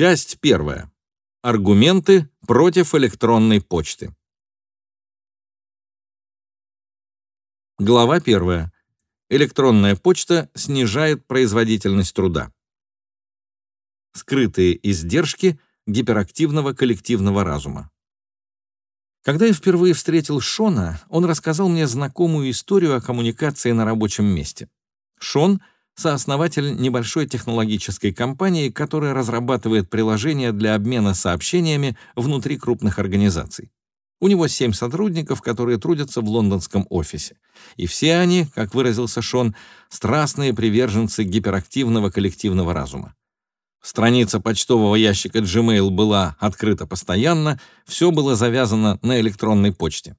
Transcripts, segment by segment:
Часть первая. Аргументы против электронной почты. Глава первая. Электронная почта снижает производительность труда. Скрытые издержки гиперактивного коллективного разума. Когда я впервые встретил Шона, он рассказал мне знакомую историю о коммуникации на рабочем месте. Шон — сооснователь небольшой технологической компании, которая разрабатывает приложения для обмена сообщениями внутри крупных организаций. У него семь сотрудников, которые трудятся в лондонском офисе. И все они, как выразился Шон, страстные приверженцы гиперактивного коллективного разума. Страница почтового ящика Gmail была открыта постоянно, все было завязано на электронной почте.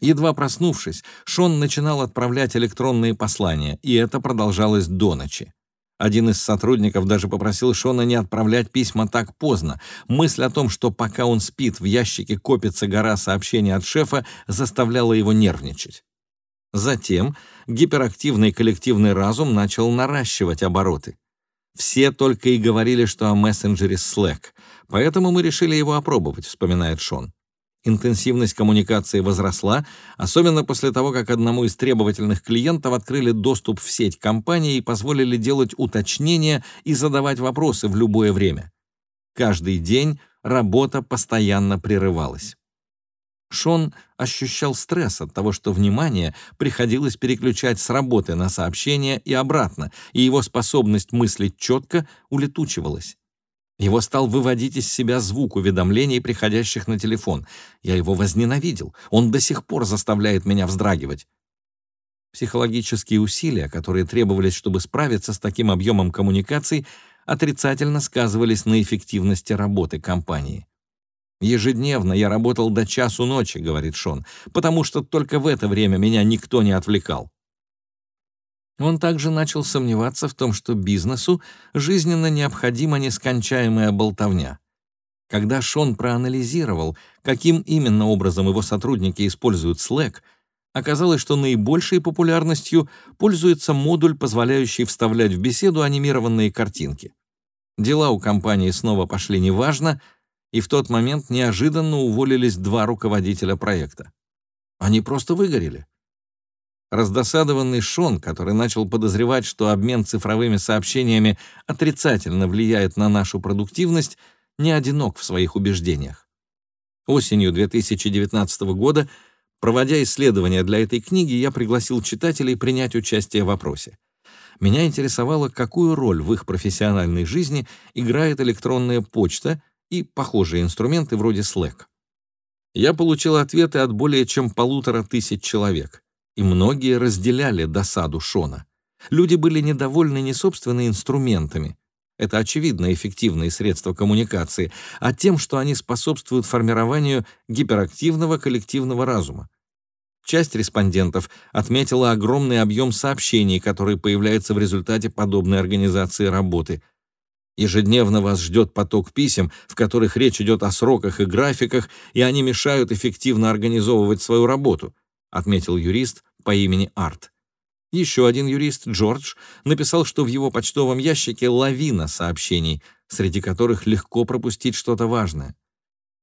Едва проснувшись, Шон начинал отправлять электронные послания, и это продолжалось до ночи. Один из сотрудников даже попросил Шона не отправлять письма так поздно. Мысль о том, что пока он спит, в ящике копится гора сообщений от шефа, заставляла его нервничать. Затем гиперактивный коллективный разум начал наращивать обороты. Все только и говорили, что о мессенджере Slack, поэтому мы решили его опробовать, вспоминает Шон. Интенсивность коммуникации возросла, особенно после того, как одному из требовательных клиентов открыли доступ в сеть компании и позволили делать уточнения и задавать вопросы в любое время. Каждый день работа постоянно прерывалась. Шон ощущал стресс от того, что внимание приходилось переключать с работы на сообщения и обратно, и его способность мыслить четко улетучивалась. Его стал выводить из себя звук уведомлений, приходящих на телефон. Я его возненавидел. Он до сих пор заставляет меня вздрагивать. Психологические усилия, которые требовались, чтобы справиться с таким объемом коммуникаций, отрицательно сказывались на эффективности работы компании. «Ежедневно я работал до часу ночи», — говорит Шон, «потому что только в это время меня никто не отвлекал». Он также начал сомневаться в том, что бизнесу жизненно необходима нескончаемая болтовня. Когда Шон проанализировал, каким именно образом его сотрудники используют Slack, оказалось, что наибольшей популярностью пользуется модуль, позволяющий вставлять в беседу анимированные картинки. Дела у компании снова пошли неважно, и в тот момент неожиданно уволились два руководителя проекта. Они просто выгорели. Раздосадованный Шон, который начал подозревать, что обмен цифровыми сообщениями отрицательно влияет на нашу продуктивность, не одинок в своих убеждениях. Осенью 2019 года, проводя исследования для этой книги, я пригласил читателей принять участие в вопросе. Меня интересовало, какую роль в их профессиональной жизни играет электронная почта и похожие инструменты вроде Slack. Я получил ответы от более чем полутора тысяч человек и многие разделяли досаду Шона. Люди были недовольны не собственными инструментами, это очевидно эффективные средства коммуникации, а тем, что они способствуют формированию гиперактивного коллективного разума. Часть респондентов отметила огромный объем сообщений, который появляется в результате подобной организации работы. Ежедневно вас ждет поток писем, в которых речь идет о сроках и графиках, и они мешают эффективно организовывать свою работу, отметил юрист по имени Арт. Еще один юрист, Джордж, написал, что в его почтовом ящике лавина сообщений, среди которых легко пропустить что-то важное.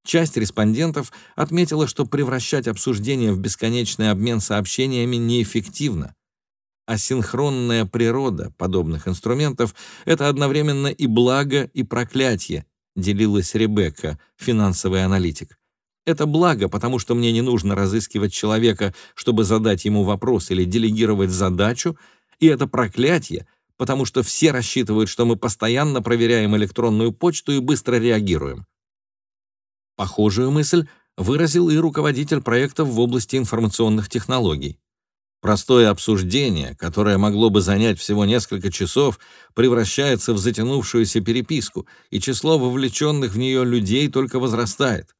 Часть респондентов отметила, что превращать обсуждение в бесконечный обмен сообщениями неэффективно. Асинхронная природа подобных инструментов — это одновременно и благо, и проклятие, делилась Ребекка, финансовый аналитик. Это благо, потому что мне не нужно разыскивать человека, чтобы задать ему вопрос или делегировать задачу, и это проклятие, потому что все рассчитывают, что мы постоянно проверяем электронную почту и быстро реагируем. Похожую мысль выразил и руководитель проектов в области информационных технологий. Простое обсуждение, которое могло бы занять всего несколько часов, превращается в затянувшуюся переписку, и число вовлеченных в нее людей только возрастает.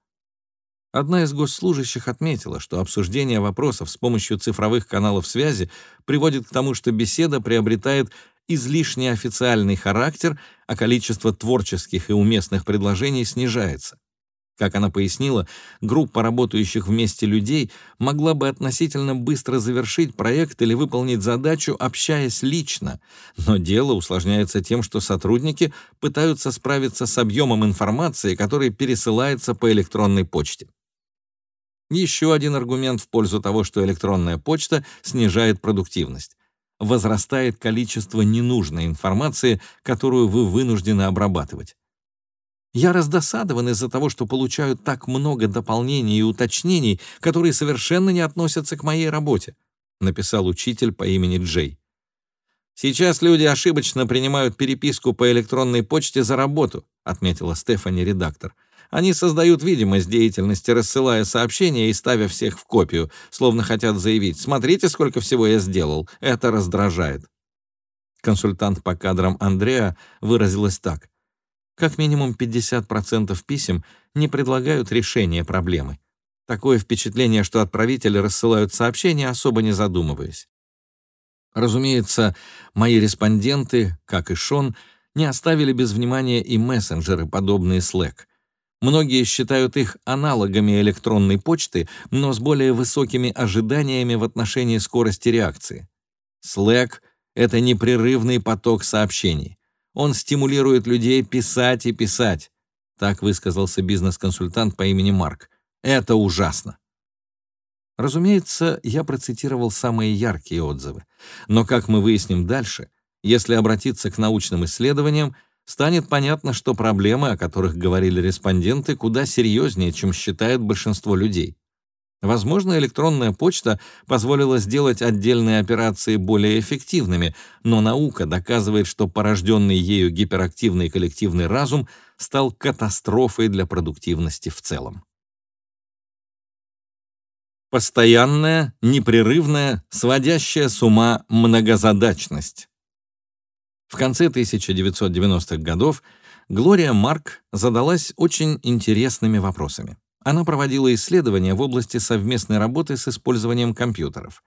Одна из госслужащих отметила, что обсуждение вопросов с помощью цифровых каналов связи приводит к тому, что беседа приобретает излишне официальный характер, а количество творческих и уместных предложений снижается. Как она пояснила, группа работающих вместе людей могла бы относительно быстро завершить проект или выполнить задачу, общаясь лично, но дело усложняется тем, что сотрудники пытаются справиться с объемом информации, который пересылается по электронной почте. Еще один аргумент в пользу того, что электронная почта снижает продуктивность. Возрастает количество ненужной информации, которую вы вынуждены обрабатывать. Я раздосадован из-за того, что получаю так много дополнений и уточнений, которые совершенно не относятся к моей работе», написал учитель по имени Джей. «Сейчас люди ошибочно принимают переписку по электронной почте за работу», отметила Стефани, редактор. «Они создают видимость деятельности, рассылая сообщения и ставя всех в копию, словно хотят заявить «Смотрите, сколько всего я сделал». Это раздражает». Консультант по кадрам Андреа выразилась так. Как минимум 50% писем не предлагают решения проблемы. Такое впечатление, что отправители рассылают сообщения, особо не задумываясь. Разумеется, мои респонденты, как и Шон, не оставили без внимания и мессенджеры, подобные Slack. Многие считают их аналогами электронной почты, но с более высокими ожиданиями в отношении скорости реакции. Slack — это непрерывный поток сообщений. Он стимулирует людей писать и писать. Так высказался бизнес-консультант по имени Марк. Это ужасно. Разумеется, я процитировал самые яркие отзывы. Но, как мы выясним дальше, если обратиться к научным исследованиям, станет понятно, что проблемы, о которых говорили респонденты, куда серьезнее, чем считает большинство людей. Возможно, электронная почта позволила сделать отдельные операции более эффективными, но наука доказывает, что порожденный ею гиперактивный коллективный разум стал катастрофой для продуктивности в целом. Постоянная, непрерывная, сводящая с ума многозадачность. В конце 1990-х годов Глория Марк задалась очень интересными вопросами. Она проводила исследования в области совместной работы с использованием компьютеров.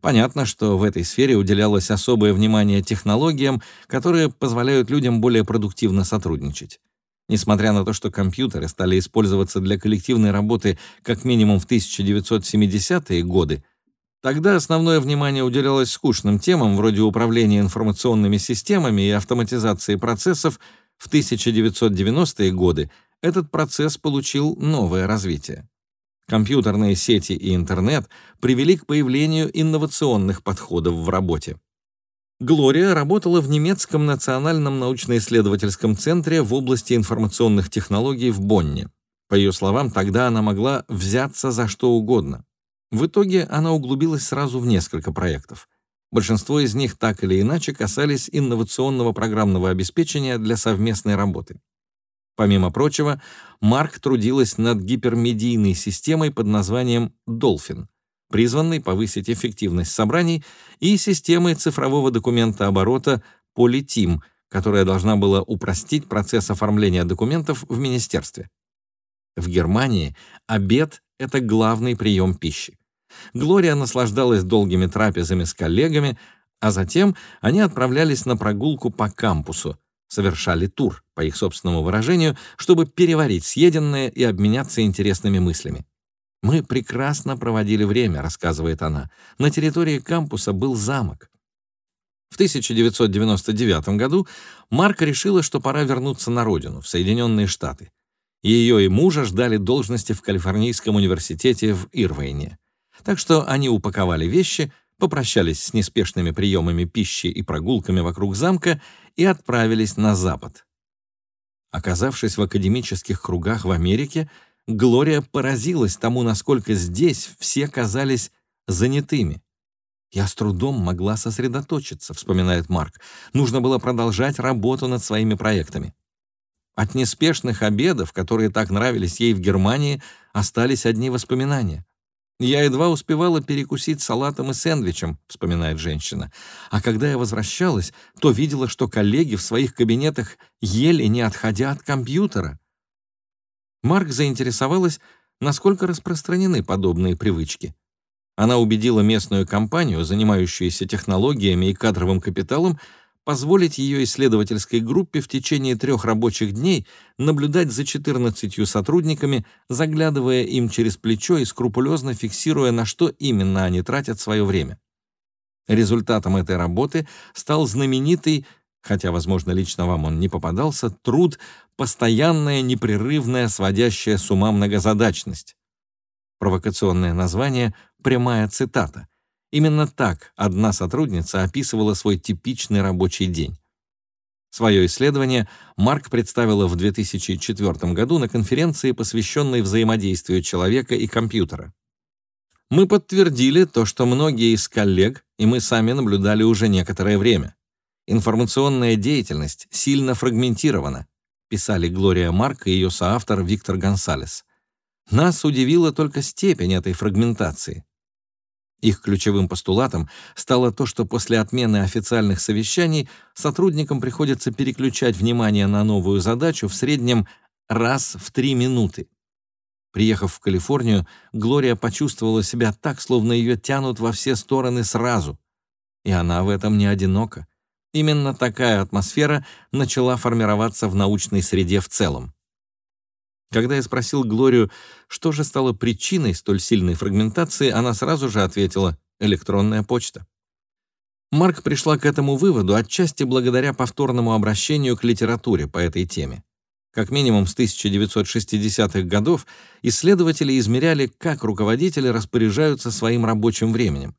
Понятно, что в этой сфере уделялось особое внимание технологиям, которые позволяют людям более продуктивно сотрудничать. Несмотря на то, что компьютеры стали использоваться для коллективной работы как минимум в 1970-е годы, тогда основное внимание уделялось скучным темам вроде управления информационными системами и автоматизации процессов, в 1990-е годы этот процесс получил новое развитие. Компьютерные сети и интернет привели к появлению инновационных подходов в работе. Глория работала в немецком национальном научно-исследовательском центре в области информационных технологий в Бонне. По ее словам, тогда она могла взяться за что угодно. В итоге она углубилась сразу в несколько проектов. Большинство из них так или иначе касались инновационного программного обеспечения для совместной работы. Помимо прочего, Марк трудилась над гипермедийной системой под названием «Долфин», призванной повысить эффективность собраний, и системой цифрового документа оборота «Политим», которая должна была упростить процесс оформления документов в министерстве. В Германии обед — это главный прием пищи. Глория наслаждалась долгими трапезами с коллегами, а затем они отправлялись на прогулку по кампусу, совершали тур, по их собственному выражению, чтобы переварить съеденное и обменяться интересными мыслями. «Мы прекрасно проводили время», — рассказывает она. «На территории кампуса был замок». В 1999 году Марка решила, что пора вернуться на родину, в Соединенные Штаты. Ее и мужа ждали должности в Калифорнийском университете в Ирвейне. Так что они упаковали вещи — попрощались с неспешными приемами пищи и прогулками вокруг замка и отправились на запад. Оказавшись в академических кругах в Америке, Глория поразилась тому, насколько здесь все казались занятыми. «Я с трудом могла сосредоточиться», — вспоминает Марк. «Нужно было продолжать работу над своими проектами». От неспешных обедов, которые так нравились ей в Германии, остались одни воспоминания. «Я едва успевала перекусить салатом и сэндвичем», — вспоминает женщина. «А когда я возвращалась, то видела, что коллеги в своих кабинетах ели, не отходя от компьютера». Марк заинтересовалась, насколько распространены подобные привычки. Она убедила местную компанию, занимающуюся технологиями и кадровым капиталом, позволить ее исследовательской группе в течение трех рабочих дней наблюдать за 14 сотрудниками, заглядывая им через плечо и скрупулезно фиксируя, на что именно они тратят свое время. Результатом этой работы стал знаменитый, хотя, возможно, лично вам он не попадался, труд «Постоянная, непрерывная, сводящая с ума многозадачность». Провокационное название — прямая цитата — Именно так одна сотрудница описывала свой типичный рабочий день. Свое исследование Марк представила в 2004 году на конференции, посвященной взаимодействию человека и компьютера. Мы подтвердили то, что многие из коллег, и мы сами наблюдали уже некоторое время. Информационная деятельность сильно фрагментирована, писали Глория Марк и ее соавтор Виктор Гонсалес. Нас удивила только степень этой фрагментации. Их ключевым постулатом стало то, что после отмены официальных совещаний сотрудникам приходится переключать внимание на новую задачу в среднем раз в три минуты. Приехав в Калифорнию, Глория почувствовала себя так, словно ее тянут во все стороны сразу. И она в этом не одинока. Именно такая атмосфера начала формироваться в научной среде в целом. Когда я спросил Глорию, что же стало причиной столь сильной фрагментации, она сразу же ответила «электронная почта». Марк пришла к этому выводу отчасти благодаря повторному обращению к литературе по этой теме. Как минимум с 1960-х годов исследователи измеряли, как руководители распоряжаются своим рабочим временем.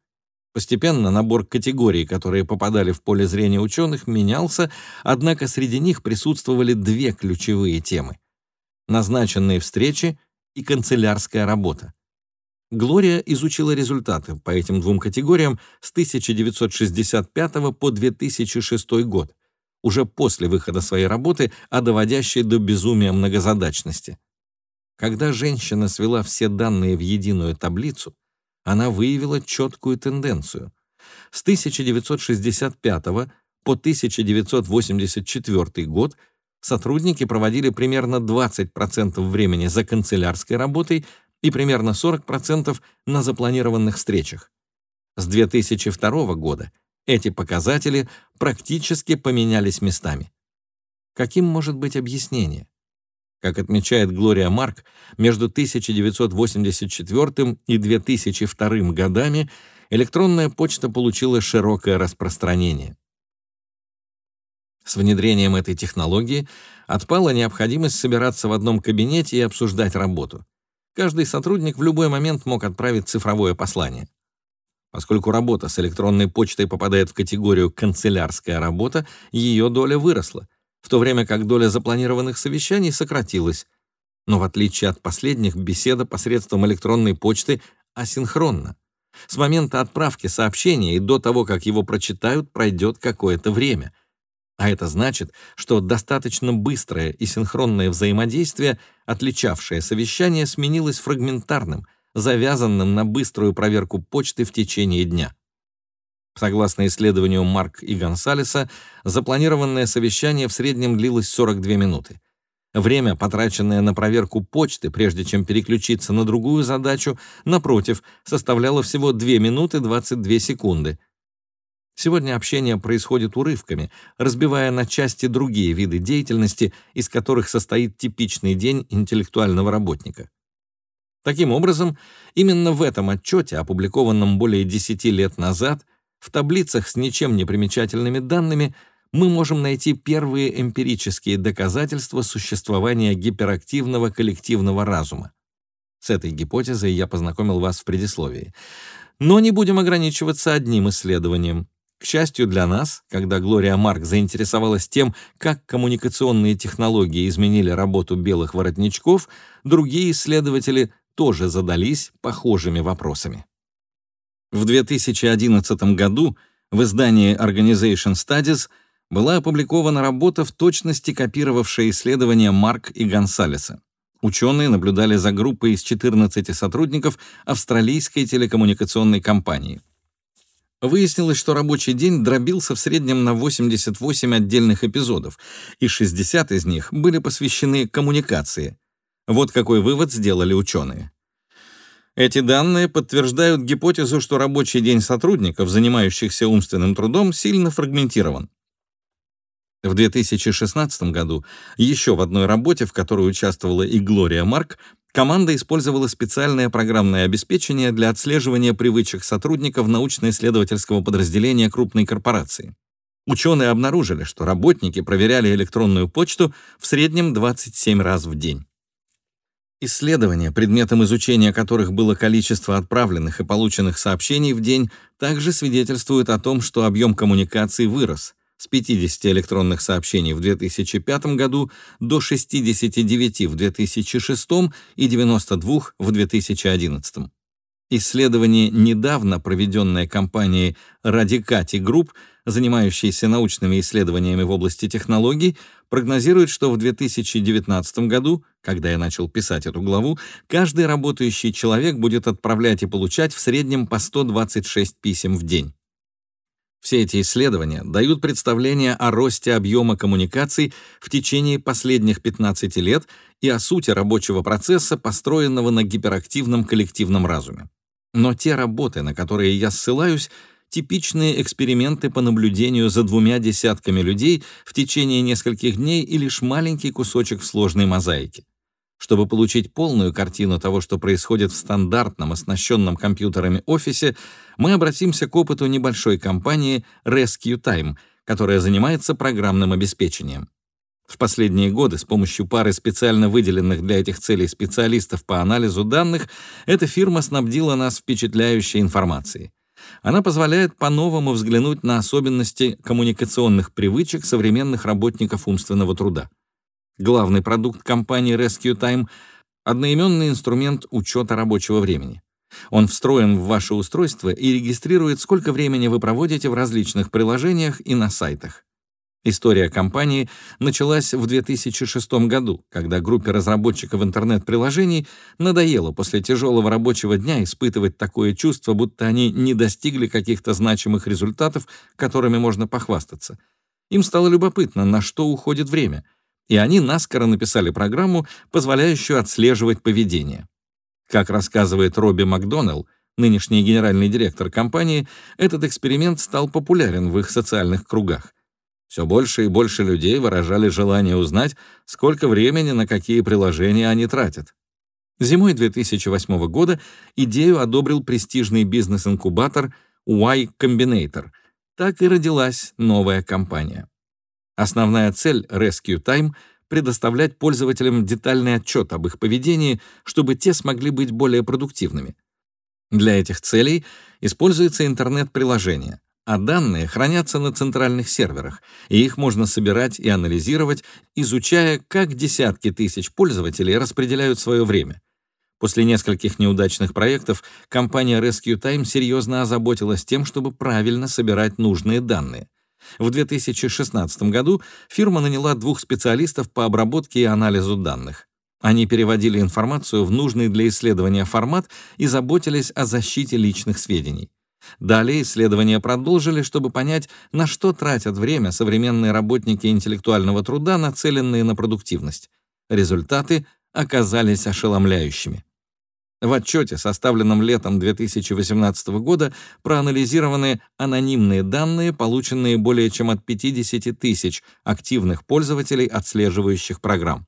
Постепенно набор категорий, которые попадали в поле зрения ученых, менялся, однако среди них присутствовали две ключевые темы — назначенные встречи и канцелярская работа. Глория изучила результаты по этим двум категориям с 1965 по 2006 год, уже после выхода своей работы, а доводящей до безумия многозадачности. Когда женщина свела все данные в единую таблицу, она выявила четкую тенденцию. С 1965 по 1984 год сотрудники проводили примерно 20% времени за канцелярской работой и примерно 40% на запланированных встречах. С 2002 года эти показатели практически поменялись местами. Каким может быть объяснение? Как отмечает Глория Марк, между 1984 и 2002 годами электронная почта получила широкое распространение. С внедрением этой технологии отпала необходимость собираться в одном кабинете и обсуждать работу. Каждый сотрудник в любой момент мог отправить цифровое послание. Поскольку работа с электронной почтой попадает в категорию «канцелярская работа», ее доля выросла, в то время как доля запланированных совещаний сократилась. Но в отличие от последних, беседа посредством электронной почты асинхронна. С момента отправки сообщения и до того, как его прочитают, пройдет какое-то время. А это значит, что достаточно быстрое и синхронное взаимодействие, отличавшее совещание, сменилось фрагментарным, завязанным на быструю проверку почты в течение дня. Согласно исследованию Марк и Гонсалеса, запланированное совещание в среднем длилось 42 минуты. Время, потраченное на проверку почты, прежде чем переключиться на другую задачу, напротив, составляло всего 2 минуты 22 секунды — Сегодня общение происходит урывками, разбивая на части другие виды деятельности, из которых состоит типичный день интеллектуального работника. Таким образом, именно в этом отчете, опубликованном более 10 лет назад, в таблицах с ничем не примечательными данными, мы можем найти первые эмпирические доказательства существования гиперактивного коллективного разума. С этой гипотезой я познакомил вас в предисловии. Но не будем ограничиваться одним исследованием. К счастью для нас, когда Глория Марк заинтересовалась тем, как коммуникационные технологии изменили работу белых воротничков, другие исследователи тоже задались похожими вопросами. В 2011 году в издании Organization Studies была опубликована работа в точности копировавшая исследования Марк и Гонсалеса. Ученые наблюдали за группой из 14 сотрудников австралийской телекоммуникационной компании. Выяснилось, что рабочий день дробился в среднем на 88 отдельных эпизодов, и 60 из них были посвящены коммуникации. Вот какой вывод сделали ученые. Эти данные подтверждают гипотезу, что рабочий день сотрудников, занимающихся умственным трудом, сильно фрагментирован. В 2016 году еще в одной работе, в которой участвовала и Глория Марк, команда использовала специальное программное обеспечение для отслеживания привычек сотрудников научно-исследовательского подразделения крупной корпорации. Ученые обнаружили, что работники проверяли электронную почту в среднем 27 раз в день. Исследования, предметом изучения которых было количество отправленных и полученных сообщений в день, также свидетельствуют о том, что объем коммуникаций вырос с 50 электронных сообщений в 2005 году до 69 в 2006 и 92 в 2011. Исследование, недавно проведенное компанией Radicati Group, занимающейся научными исследованиями в области технологий, прогнозирует, что в 2019 году, когда я начал писать эту главу, каждый работающий человек будет отправлять и получать в среднем по 126 писем в день. Все эти исследования дают представление о росте объема коммуникаций в течение последних 15 лет и о сути рабочего процесса, построенного на гиперактивном коллективном разуме. Но те работы, на которые я ссылаюсь, типичные эксперименты по наблюдению за двумя десятками людей в течение нескольких дней и лишь маленький кусочек в сложной мозаике. Чтобы получить полную картину того, что происходит в стандартном, оснащенном компьютерами офисе, мы обратимся к опыту небольшой компании Rescue Time, которая занимается программным обеспечением. В последние годы с помощью пары специально выделенных для этих целей специалистов по анализу данных эта фирма снабдила нас впечатляющей информацией. Она позволяет по-новому взглянуть на особенности коммуникационных привычек современных работников умственного труда. Главный продукт компании Rescue Time — одноименный инструмент учета рабочего времени. Он встроен в ваше устройство и регистрирует, сколько времени вы проводите в различных приложениях и на сайтах. История компании началась в 2006 году, когда группе разработчиков интернет-приложений надоело после тяжелого рабочего дня испытывать такое чувство, будто они не достигли каких-то значимых результатов, которыми можно похвастаться. Им стало любопытно, на что уходит время, и они наскоро написали программу, позволяющую отслеживать поведение. Как рассказывает Робби Макдоналл, нынешний генеральный директор компании, этот эксперимент стал популярен в их социальных кругах. Все больше и больше людей выражали желание узнать, сколько времени на какие приложения они тратят. Зимой 2008 года идею одобрил престижный бизнес-инкубатор Y Combinator. Так и родилась новая компания. Основная цель Rescue Time — предоставлять пользователям детальный отчет об их поведении, чтобы те смогли быть более продуктивными. Для этих целей используется интернет-приложение — а данные хранятся на центральных серверах, и их можно собирать и анализировать, изучая, как десятки тысяч пользователей распределяют свое время. После нескольких неудачных проектов компания Rescue Time серьезно озаботилась тем, чтобы правильно собирать нужные данные. В 2016 году фирма наняла двух специалистов по обработке и анализу данных. Они переводили информацию в нужный для исследования формат и заботились о защите личных сведений. Далее исследования продолжили, чтобы понять, на что тратят время современные работники интеллектуального труда, нацеленные на продуктивность. Результаты оказались ошеломляющими. В отчете, составленном летом 2018 года, проанализированы анонимные данные, полученные более чем от 50 тысяч активных пользователей, отслеживающих программ.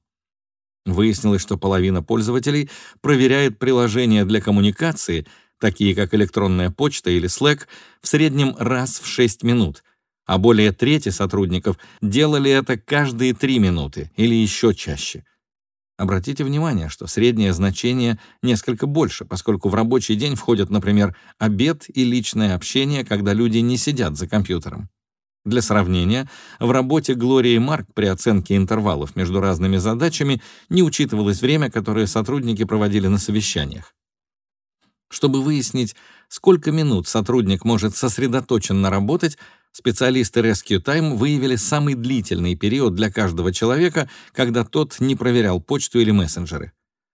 Выяснилось, что половина пользователей проверяет приложения для коммуникации — такие как электронная почта или Slack, в среднем раз в 6 минут, а более трети сотрудников делали это каждые 3 минуты или еще чаще. Обратите внимание, что среднее значение несколько больше, поскольку в рабочий день входят, например, обед и личное общение, когда люди не сидят за компьютером. Для сравнения, в работе Глории Марк при оценке интервалов между разными задачами не учитывалось время, которое сотрудники проводили на совещаниях. Чтобы выяснить, сколько минут сотрудник может сосредоточенно работать, специалисты Rescue Time выявили самый длительный период для каждого человека, когда тот не проверял почту или мессенджеры.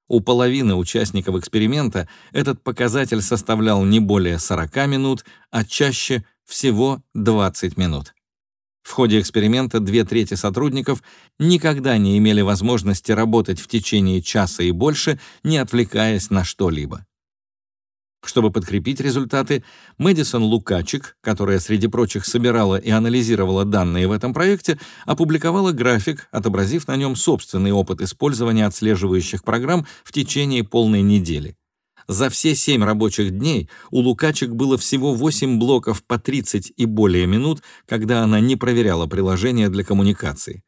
У половины участников эксперимента этот показатель составлял не более 40 минут, а чаще всего 20 минут. В ходе эксперимента две трети сотрудников никогда не имели возможности работать в течение часа и больше, не отвлекаясь на что-либо. Чтобы подкрепить результаты, Мэдисон Лукачик, которая среди прочих собирала и анализировала данные в этом проекте, опубликовала график, отобразив на нем собственный опыт использования отслеживающих программ в течение полной недели. За все семь рабочих дней у Лукачек было всего 8 блоков по 30 и более минут, когда она не проверяла приложение для коммуникации.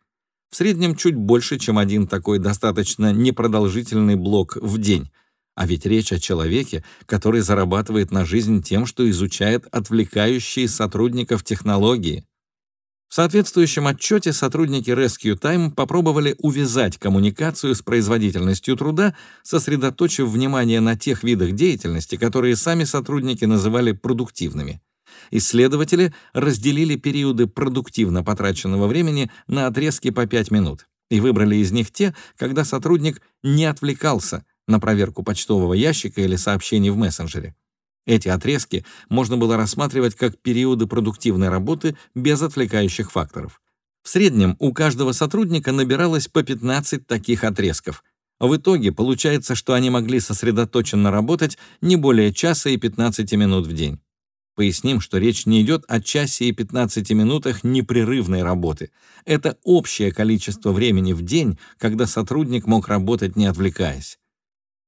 В среднем чуть больше, чем один такой достаточно непродолжительный блок в день. А ведь речь о человеке, который зарабатывает на жизнь тем, что изучает отвлекающие сотрудников технологии. В соответствующем отчете сотрудники Rescue Time попробовали увязать коммуникацию с производительностью труда, сосредоточив внимание на тех видах деятельности, которые сами сотрудники называли продуктивными. Исследователи разделили периоды продуктивно потраченного времени на отрезки по 5 минут и выбрали из них те, когда сотрудник не отвлекался на проверку почтового ящика или сообщений в мессенджере. Эти отрезки можно было рассматривать как периоды продуктивной работы без отвлекающих факторов. В среднем у каждого сотрудника набиралось по 15 таких отрезков. В итоге получается, что они могли сосредоточенно работать не более часа и 15 минут в день. Поясним, что речь не идет о часе и 15 минутах непрерывной работы. Это общее количество времени в день, когда сотрудник мог работать не отвлекаясь.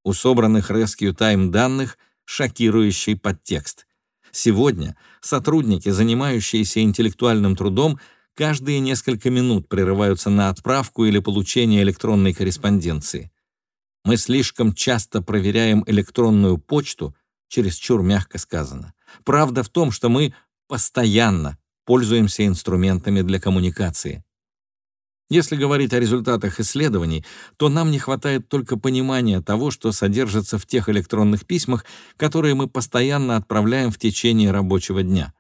У собранных Rescue Time данных — шокирующий подтекст. Сегодня сотрудники, занимающиеся интеллектуальным трудом, каждые несколько минут прерываются на отправку или получение электронной корреспонденции. Мы слишком часто проверяем электронную почту, чересчур мягко сказано. Правда в том, что мы постоянно пользуемся инструментами для коммуникации. Если говорить о результатах исследований, то нам не хватает только понимания того, что содержится в тех электронных письмах, которые мы постоянно отправляем в течение рабочего дня.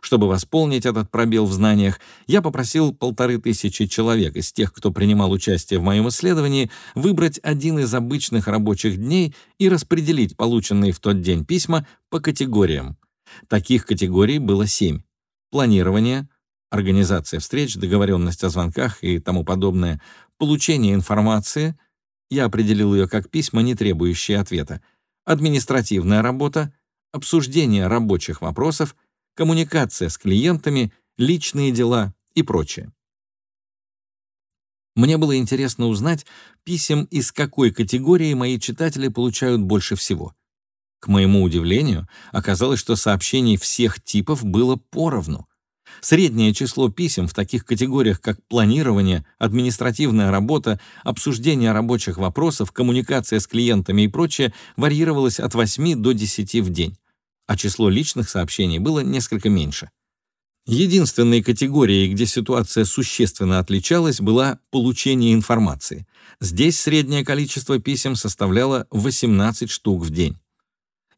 Чтобы восполнить этот пробел в знаниях, я попросил полторы тысячи человек из тех, кто принимал участие в моем исследовании, выбрать один из обычных рабочих дней и распределить полученные в тот день письма по категориям. Таких категорий было семь. Планирование — организация встреч, договоренность о звонках и тому подобное, получение информации, я определил ее как письма, не требующие ответа, административная работа, обсуждение рабочих вопросов, коммуникация с клиентами, личные дела и прочее. Мне было интересно узнать, писем из какой категории мои читатели получают больше всего. К моему удивлению, оказалось, что сообщений всех типов было поровну — Среднее число писем в таких категориях, как планирование, административная работа, обсуждение рабочих вопросов, коммуникация с клиентами и прочее, варьировалось от 8 до 10 в день, а число личных сообщений было несколько меньше. Единственной категорией, где ситуация существенно отличалась, была получение информации. Здесь среднее количество писем составляло 18 штук в день.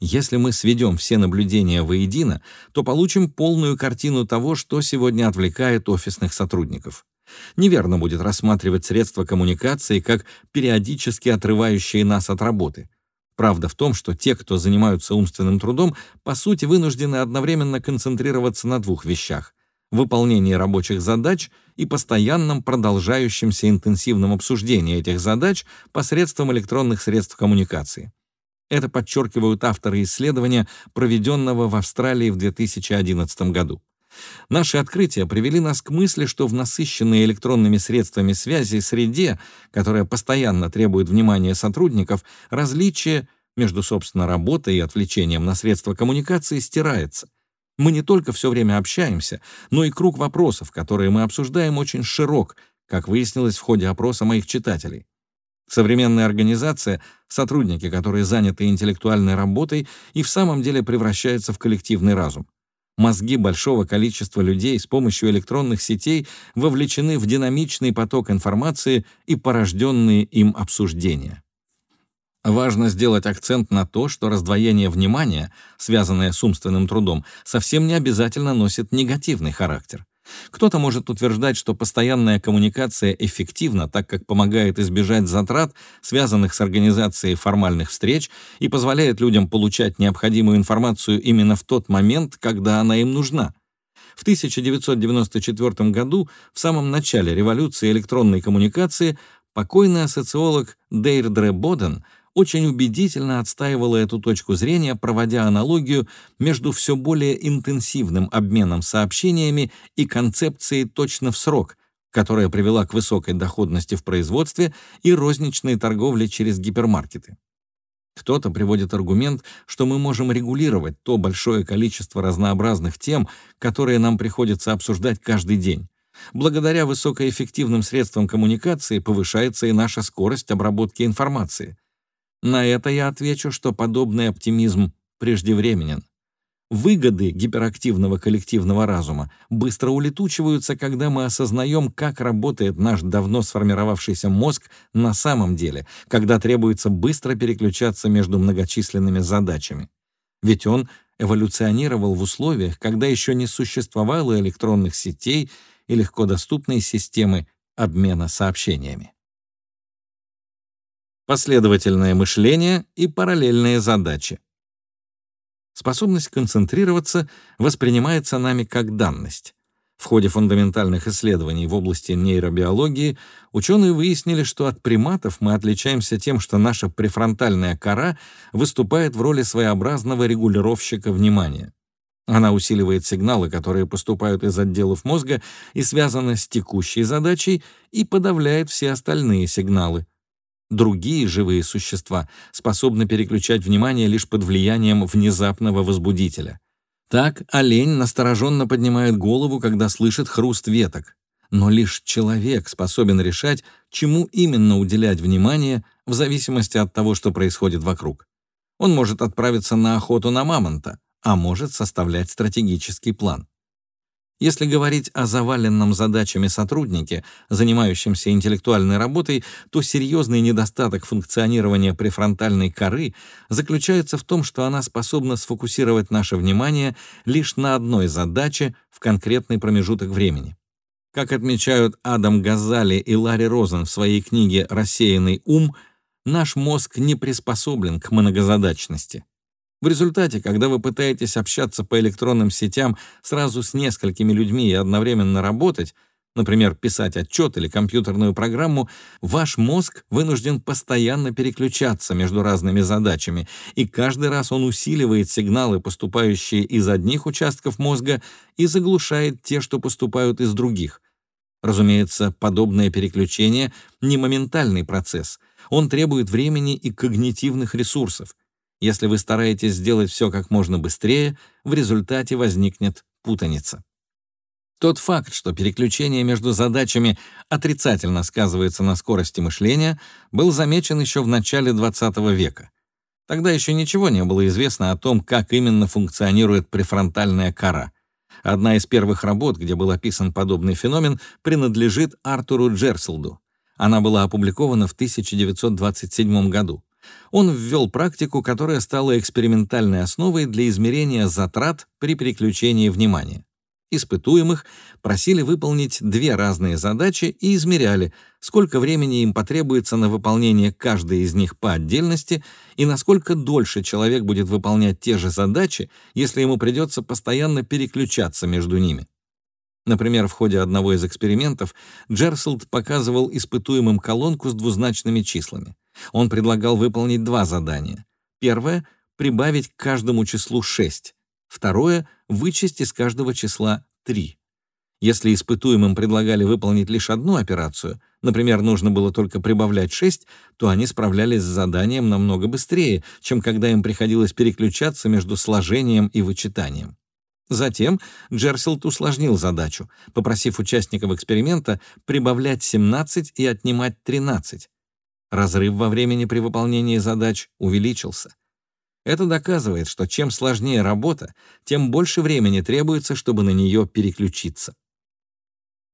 Если мы сведем все наблюдения воедино, то получим полную картину того, что сегодня отвлекает офисных сотрудников. Неверно будет рассматривать средства коммуникации как периодически отрывающие нас от работы. Правда в том, что те, кто занимаются умственным трудом, по сути вынуждены одновременно концентрироваться на двух вещах — выполнении рабочих задач и постоянном продолжающемся интенсивном обсуждении этих задач посредством электронных средств коммуникации. Это подчеркивают авторы исследования, проведенного в Австралии в 2011 году. Наши открытия привели нас к мысли, что в насыщенной электронными средствами связи среде, которая постоянно требует внимания сотрудников, различие между, собственно, работой и отвлечением на средства коммуникации стирается. Мы не только все время общаемся, но и круг вопросов, которые мы обсуждаем, очень широк, как выяснилось в ходе опроса моих читателей. Современная организация, сотрудники, которые заняты интеллектуальной работой, и в самом деле превращается в коллективный разум. Мозги большого количества людей с помощью электронных сетей вовлечены в динамичный поток информации и порожденные им обсуждения. Важно сделать акцент на то, что раздвоение внимания, связанное с умственным трудом, совсем не обязательно носит негативный характер. Кто-то может утверждать, что постоянная коммуникация эффективна, так как помогает избежать затрат, связанных с организацией формальных встреч, и позволяет людям получать необходимую информацию именно в тот момент, когда она им нужна. В 1994 году, в самом начале революции электронной коммуникации, покойный социолог Дейрдре Боден очень убедительно отстаивала эту точку зрения, проводя аналогию между все более интенсивным обменом сообщениями и концепцией «точно в срок», которая привела к высокой доходности в производстве и розничной торговле через гипермаркеты. Кто-то приводит аргумент, что мы можем регулировать то большое количество разнообразных тем, которые нам приходится обсуждать каждый день. Благодаря высокоэффективным средствам коммуникации повышается и наша скорость обработки информации. На это я отвечу, что подобный оптимизм преждевременен. Выгоды гиперактивного коллективного разума быстро улетучиваются, когда мы осознаем, как работает наш давно сформировавшийся мозг на самом деле, когда требуется быстро переключаться между многочисленными задачами. Ведь он эволюционировал в условиях, когда еще не существовало электронных сетей и легкодоступной системы обмена сообщениями. Последовательное мышление и параллельные задачи. Способность концентрироваться воспринимается нами как данность. В ходе фундаментальных исследований в области нейробиологии ученые выяснили, что от приматов мы отличаемся тем, что наша префронтальная кора выступает в роли своеобразного регулировщика внимания. Она усиливает сигналы, которые поступают из отделов мозга и связаны с текущей задачей, и подавляет все остальные сигналы. Другие живые существа способны переключать внимание лишь под влиянием внезапного возбудителя. Так олень настороженно поднимает голову, когда слышит хруст веток. Но лишь человек способен решать, чему именно уделять внимание в зависимости от того, что происходит вокруг. Он может отправиться на охоту на мамонта, а может составлять стратегический план. Если говорить о заваленном задачами сотруднике, занимающемся интеллектуальной работой, то серьезный недостаток функционирования префронтальной коры заключается в том, что она способна сфокусировать наше внимание лишь на одной задаче в конкретный промежуток времени. Как отмечают Адам Газали и Ларри Розен в своей книге «Рассеянный ум», наш мозг не приспособлен к многозадачности. В результате, когда вы пытаетесь общаться по электронным сетям сразу с несколькими людьми и одновременно работать, например, писать отчет или компьютерную программу, ваш мозг вынужден постоянно переключаться между разными задачами, и каждый раз он усиливает сигналы, поступающие из одних участков мозга, и заглушает те, что поступают из других. Разумеется, подобное переключение — не моментальный процесс. Он требует времени и когнитивных ресурсов. Если вы стараетесь сделать все как можно быстрее, в результате возникнет путаница. Тот факт, что переключение между задачами отрицательно сказывается на скорости мышления, был замечен еще в начале XX века. Тогда еще ничего не было известно о том, как именно функционирует префронтальная кора. Одна из первых работ, где был описан подобный феномен, принадлежит Артуру Джерселду. Она была опубликована в 1927 году он ввел практику, которая стала экспериментальной основой для измерения затрат при переключении внимания. Испытуемых просили выполнить две разные задачи и измеряли, сколько времени им потребуется на выполнение каждой из них по отдельности и насколько дольше человек будет выполнять те же задачи, если ему придется постоянно переключаться между ними. Например, в ходе одного из экспериментов Джерселд показывал испытуемым колонку с двузначными числами. Он предлагал выполнить два задания. Первое — прибавить к каждому числу 6. Второе — вычесть из каждого числа 3. Если испытуемым предлагали выполнить лишь одну операцию, например, нужно было только прибавлять 6, то они справлялись с заданием намного быстрее, чем когда им приходилось переключаться между сложением и вычитанием. Затем Джерселт усложнил задачу, попросив участников эксперимента прибавлять 17 и отнимать 13. Разрыв во времени при выполнении задач увеличился. Это доказывает, что чем сложнее работа, тем больше времени требуется, чтобы на нее переключиться.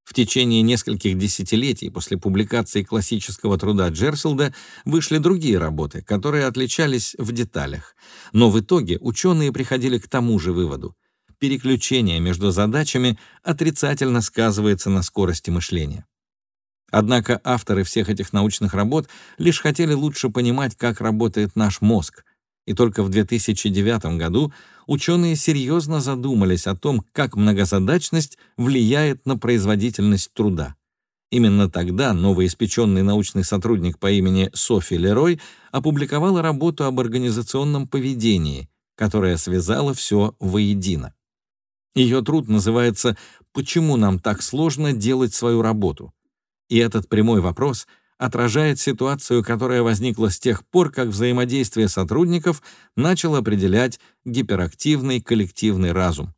В течение нескольких десятилетий после публикации классического труда Джерселда вышли другие работы, которые отличались в деталях. Но в итоге ученые приходили к тому же выводу. Переключение между задачами отрицательно сказывается на скорости мышления. Однако авторы всех этих научных работ лишь хотели лучше понимать, как работает наш мозг, и только в 2009 году ученые серьезно задумались о том, как многозадачность влияет на производительность труда. Именно тогда новоиспеченный научный сотрудник по имени Софи Лерой опубликовала работу об организационном поведении, которая связала все воедино. Ее труд называется «Почему нам так сложно делать свою работу?» И этот прямой вопрос отражает ситуацию, которая возникла с тех пор, как взаимодействие сотрудников начал определять гиперактивный коллективный разум.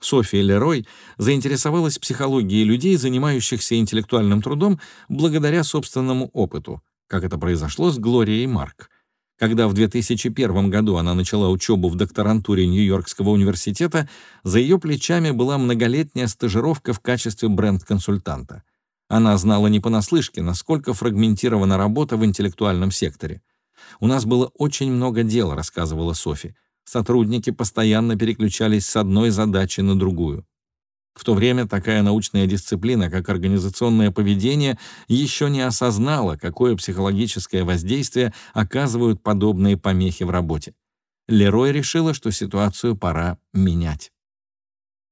София Лерой заинтересовалась психологией людей, занимающихся интеллектуальным трудом, благодаря собственному опыту, как это произошло с Глорией Марк. Когда в 2001 году она начала учебу в докторантуре Нью-Йоркского университета, за ее плечами была многолетняя стажировка в качестве бренд-консультанта. Она знала не понаслышке, насколько фрагментирована работа в интеллектуальном секторе. «У нас было очень много дел», — рассказывала Софи. Сотрудники постоянно переключались с одной задачи на другую. В то время такая научная дисциплина, как организационное поведение, еще не осознала, какое психологическое воздействие оказывают подобные помехи в работе. Лерой решила, что ситуацию пора менять.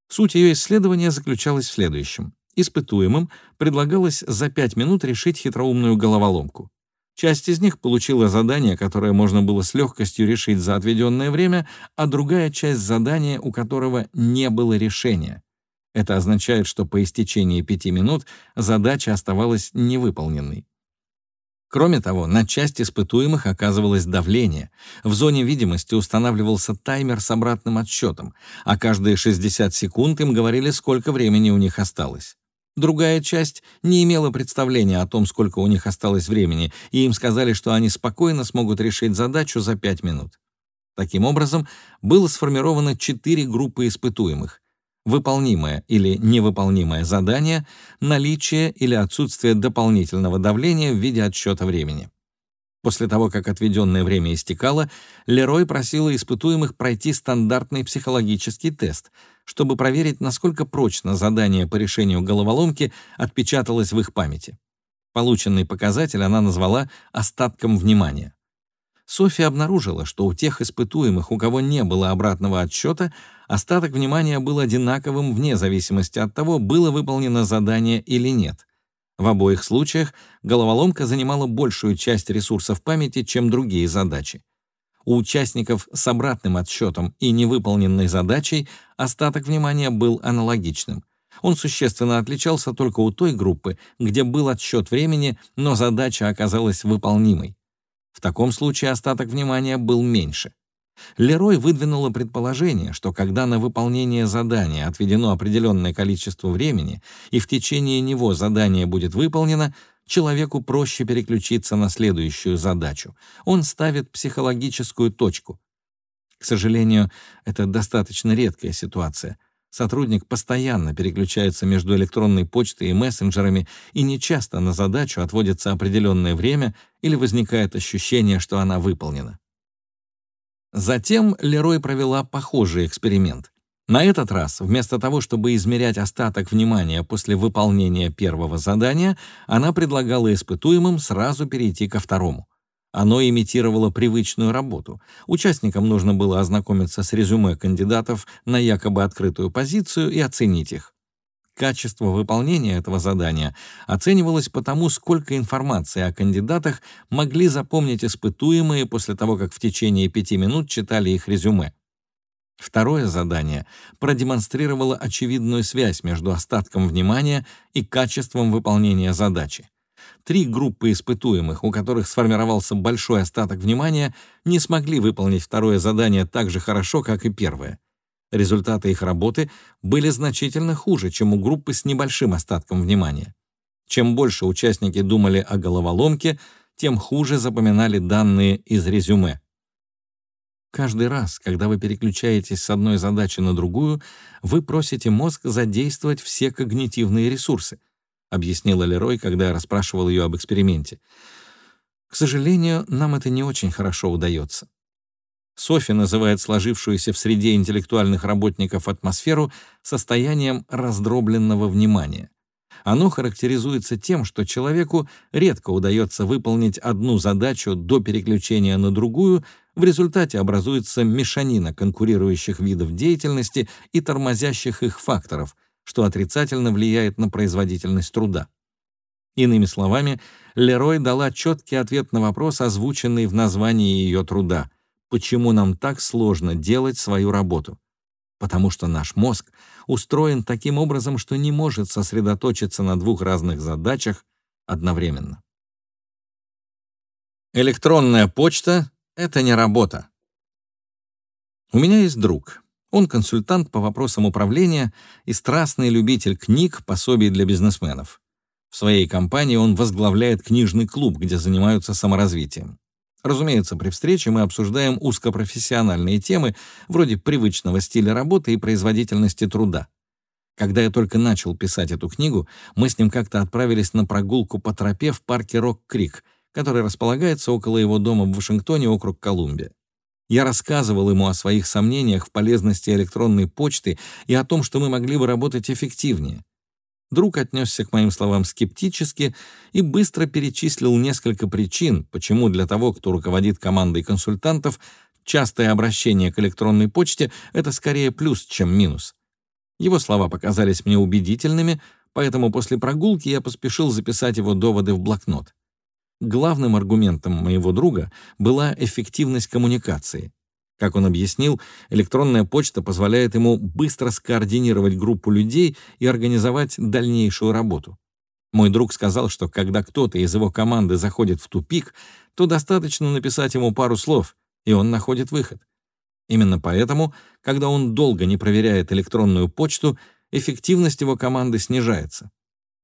Суть ее исследования заключалась в следующем. Испытуемым предлагалось за пять минут решить хитроумную головоломку. Часть из них получила задание, которое можно было с легкостью решить за отведенное время, а другая часть задания, у которого не было решения. Это означает, что по истечении пяти минут задача оставалась невыполненной. Кроме того, на часть испытуемых оказывалось давление. В зоне видимости устанавливался таймер с обратным отсчетом, а каждые 60 секунд им говорили, сколько времени у них осталось. Другая часть не имела представления о том, сколько у них осталось времени, и им сказали, что они спокойно смогут решить задачу за 5 минут. Таким образом, было сформировано четыре группы испытуемых. Выполнимое или невыполнимое задание, наличие или отсутствие дополнительного давления в виде отсчета времени. После того, как отведенное время истекало, Лерой просила испытуемых пройти стандартный психологический тест, чтобы проверить, насколько прочно задание по решению головоломки отпечаталось в их памяти. Полученный показатель она назвала «остатком внимания». Софья обнаружила, что у тех испытуемых, у кого не было обратного отсчета, остаток внимания был одинаковым вне зависимости от того, было выполнено задание или нет. В обоих случаях головоломка занимала большую часть ресурсов памяти, чем другие задачи. У участников с обратным отсчетом и невыполненной задачей остаток внимания был аналогичным. Он существенно отличался только у той группы, где был отсчет времени, но задача оказалась выполнимой. В таком случае остаток внимания был меньше. Лерой выдвинула предположение, что когда на выполнение задания отведено определенное количество времени, и в течение него задание будет выполнено, человеку проще переключиться на следующую задачу. Он ставит психологическую точку. К сожалению, это достаточно редкая ситуация. Сотрудник постоянно переключается между электронной почтой и мессенджерами, и нечасто на задачу отводится определенное время или возникает ощущение, что она выполнена. Затем Лерой провела похожий эксперимент. На этот раз, вместо того, чтобы измерять остаток внимания после выполнения первого задания, она предлагала испытуемым сразу перейти ко второму. Оно имитировало привычную работу. Участникам нужно было ознакомиться с резюме кандидатов на якобы открытую позицию и оценить их. Качество выполнения этого задания оценивалось по тому, сколько информации о кандидатах могли запомнить испытуемые после того, как в течение пяти минут читали их резюме. Второе задание продемонстрировало очевидную связь между остатком внимания и качеством выполнения задачи. Три группы испытуемых, у которых сформировался большой остаток внимания, не смогли выполнить второе задание так же хорошо, как и первое. Результаты их работы были значительно хуже, чем у группы с небольшим остатком внимания. Чем больше участники думали о головоломке, тем хуже запоминали данные из резюме. Каждый раз, когда вы переключаетесь с одной задачи на другую, вы просите мозг задействовать все когнитивные ресурсы, объяснила Лерой, когда я расспрашивал ее об эксперименте. К сожалению, нам это не очень хорошо удается. Софи называет сложившуюся в среде интеллектуальных работников атмосферу состоянием раздробленного внимания. Оно характеризуется тем, что человеку редко удается выполнить одну задачу до переключения на другую, в результате образуется мешанина конкурирующих видов деятельности и тормозящих их факторов, что отрицательно влияет на производительность труда. Иными словами, Лерой дала четкий ответ на вопрос, озвученный в названии ее труда «Почему нам так сложно делать свою работу?» Потому что наш мозг устроен таким образом, что не может сосредоточиться на двух разных задачах одновременно. Электронная почта — это не работа. У меня есть друг. Он консультант по вопросам управления и страстный любитель книг, пособий для бизнесменов. В своей компании он возглавляет книжный клуб, где занимаются саморазвитием. Разумеется, при встрече мы обсуждаем узкопрофессиональные темы вроде привычного стиля работы и производительности труда. Когда я только начал писать эту книгу, мы с ним как-то отправились на прогулку по тропе в парке Рок-Крик, который располагается около его дома в Вашингтоне, округ Колумбия. Я рассказывал ему о своих сомнениях в полезности электронной почты и о том, что мы могли бы работать эффективнее. Друг отнесся к моим словам скептически и быстро перечислил несколько причин, почему для того, кто руководит командой консультантов, частое обращение к электронной почте — это скорее плюс, чем минус. Его слова показались мне убедительными, поэтому после прогулки я поспешил записать его доводы в блокнот. Главным аргументом моего друга была эффективность коммуникации. Как он объяснил, электронная почта позволяет ему быстро скоординировать группу людей и организовать дальнейшую работу. Мой друг сказал, что когда кто-то из его команды заходит в тупик, то достаточно написать ему пару слов, и он находит выход. Именно поэтому, когда он долго не проверяет электронную почту, эффективность его команды снижается.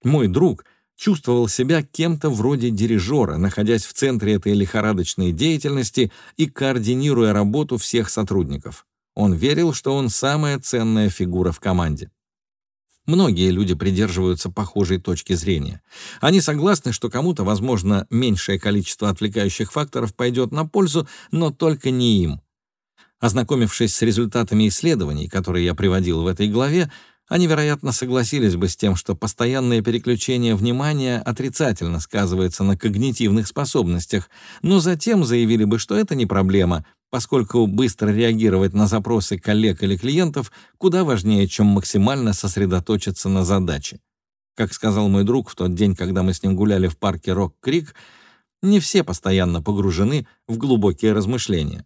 Мой друг — чувствовал себя кем-то вроде дирижера, находясь в центре этой лихорадочной деятельности и координируя работу всех сотрудников. Он верил, что он самая ценная фигура в команде. Многие люди придерживаются похожей точки зрения. Они согласны, что кому-то, возможно, меньшее количество отвлекающих факторов пойдет на пользу, но только не им. Ознакомившись с результатами исследований, которые я приводил в этой главе, они, вероятно, согласились бы с тем, что постоянное переключение внимания отрицательно сказывается на когнитивных способностях, но затем заявили бы, что это не проблема, поскольку быстро реагировать на запросы коллег или клиентов куда важнее, чем максимально сосредоточиться на задаче. Как сказал мой друг в тот день, когда мы с ним гуляли в парке Рок-Крик, не все постоянно погружены в глубокие размышления.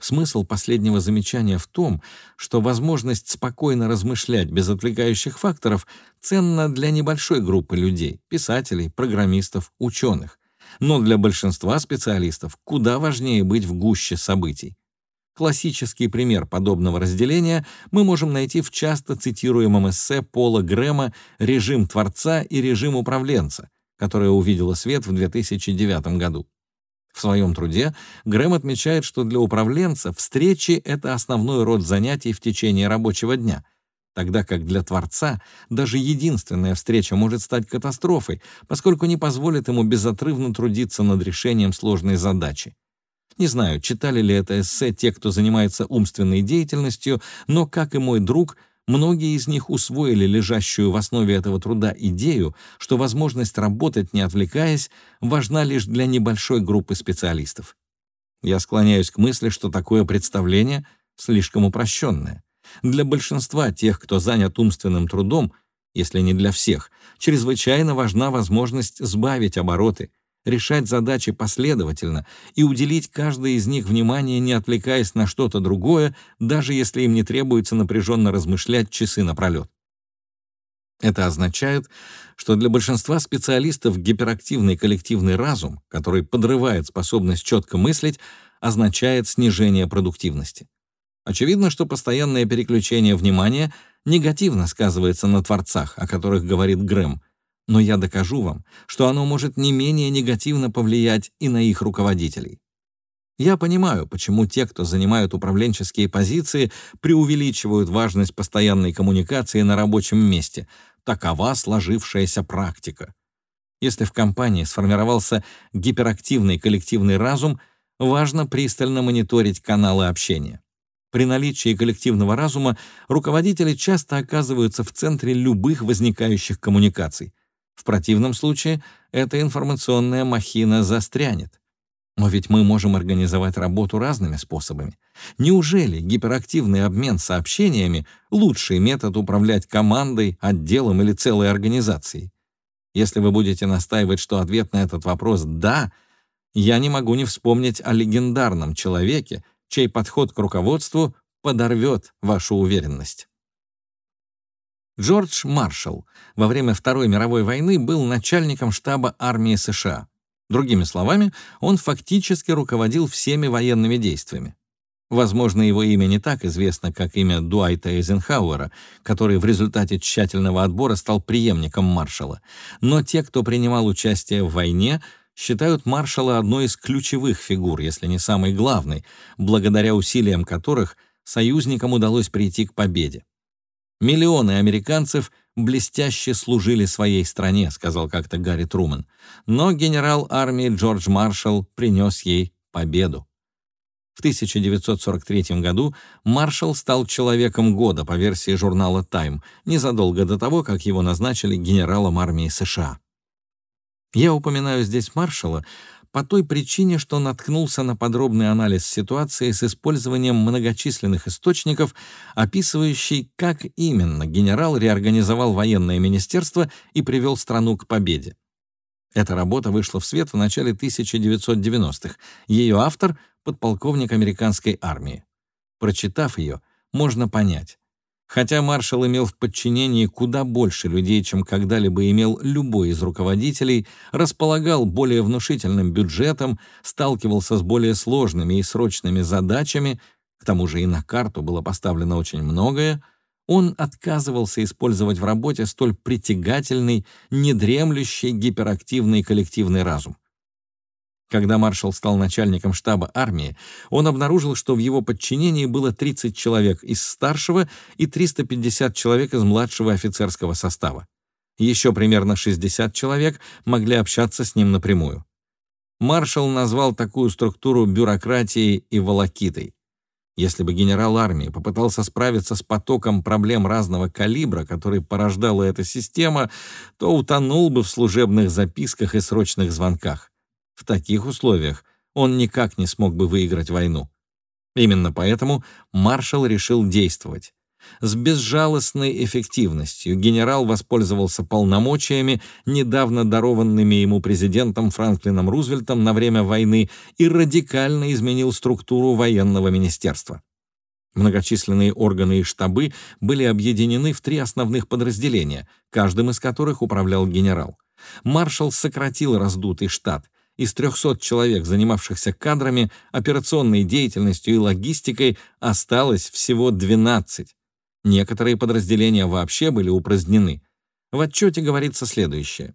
Смысл последнего замечания в том, что возможность спокойно размышлять без отвлекающих факторов ценна для небольшой группы людей — писателей, программистов, ученых. Но для большинства специалистов куда важнее быть в гуще событий. Классический пример подобного разделения мы можем найти в часто цитируемом эссе Пола Грэма «Режим творца и режим управленца», которое увидело свет в 2009 году. В своем труде Грэм отмечает, что для управленца встречи — это основной род занятий в течение рабочего дня, тогда как для творца даже единственная встреча может стать катастрофой, поскольку не позволит ему безотрывно трудиться над решением сложной задачи. Не знаю, читали ли это эссе те, кто занимается умственной деятельностью, но, как и мой друг, — Многие из них усвоили лежащую в основе этого труда идею, что возможность работать, не отвлекаясь, важна лишь для небольшой группы специалистов. Я склоняюсь к мысли, что такое представление слишком упрощенное. Для большинства тех, кто занят умственным трудом, если не для всех, чрезвычайно важна возможность сбавить обороты — решать задачи последовательно и уделить каждой из них внимание, не отвлекаясь на что-то другое, даже если им не требуется напряженно размышлять часы напролет. Это означает, что для большинства специалистов гиперактивный коллективный разум, который подрывает способность четко мыслить, означает снижение продуктивности. Очевидно, что постоянное переключение внимания негативно сказывается на творцах, о которых говорит Грэм, но я докажу вам, что оно может не менее негативно повлиять и на их руководителей. Я понимаю, почему те, кто занимают управленческие позиции, преувеличивают важность постоянной коммуникации на рабочем месте. Такова сложившаяся практика. Если в компании сформировался гиперактивный коллективный разум, важно пристально мониторить каналы общения. При наличии коллективного разума руководители часто оказываются в центре любых возникающих коммуникаций — в противном случае эта информационная махина застрянет. Но ведь мы можем организовать работу разными способами. Неужели гиперактивный обмен сообщениями — лучший метод управлять командой, отделом или целой организацией? Если вы будете настаивать, что ответ на этот вопрос «да», я не могу не вспомнить о легендарном человеке, чей подход к руководству подорвет вашу уверенность. Джордж Маршалл во время Второй мировой войны был начальником штаба армии США. Другими словами, он фактически руководил всеми военными действиями. Возможно, его имя не так известно, как имя Дуайта Эйзенхауэра, который в результате тщательного отбора стал преемником маршала. Но те, кто принимал участие в войне, считают маршала одной из ключевых фигур, если не самой главной, благодаря усилиям которых союзникам удалось прийти к победе. Миллионы американцев блестяще служили своей стране, сказал как-то Гарри Труман, но генерал армии Джордж Маршалл принес ей победу. В 1943 году Маршалл стал человеком года по версии журнала Time, незадолго до того, как его назначили генералом армии США. Я упоминаю здесь Маршалла по той причине, что наткнулся на подробный анализ ситуации с использованием многочисленных источников, описывающий, как именно генерал реорганизовал военное министерство и привел страну к победе. Эта работа вышла в свет в начале 1990-х. Ее автор — подполковник американской армии. Прочитав ее, можно понять, Хотя маршал имел в подчинении куда больше людей, чем когда-либо имел любой из руководителей, располагал более внушительным бюджетом, сталкивался с более сложными и срочными задачами, к тому же и на карту было поставлено очень многое, он отказывался использовать в работе столь притягательный, недремлющий гиперактивный коллективный разум. Когда маршал стал начальником штаба армии, он обнаружил, что в его подчинении было 30 человек из старшего и 350 человек из младшего офицерского состава. Еще примерно 60 человек могли общаться с ним напрямую. Маршал назвал такую структуру бюрократией и волокитой. Если бы генерал армии попытался справиться с потоком проблем разного калибра, который порождала эта система, то утонул бы в служебных записках и срочных звонках. В таких условиях он никак не смог бы выиграть войну. Именно поэтому маршал решил действовать. С безжалостной эффективностью генерал воспользовался полномочиями, недавно дарованными ему президентом Франклином Рузвельтом на время войны, и радикально изменил структуру военного министерства. Многочисленные органы и штабы были объединены в три основных подразделения, каждым из которых управлял генерал. Маршал сократил раздутый штат, из 300 человек, занимавшихся кадрами, операционной деятельностью и логистикой, осталось всего 12. Некоторые подразделения вообще были упразднены. В отчете говорится следующее.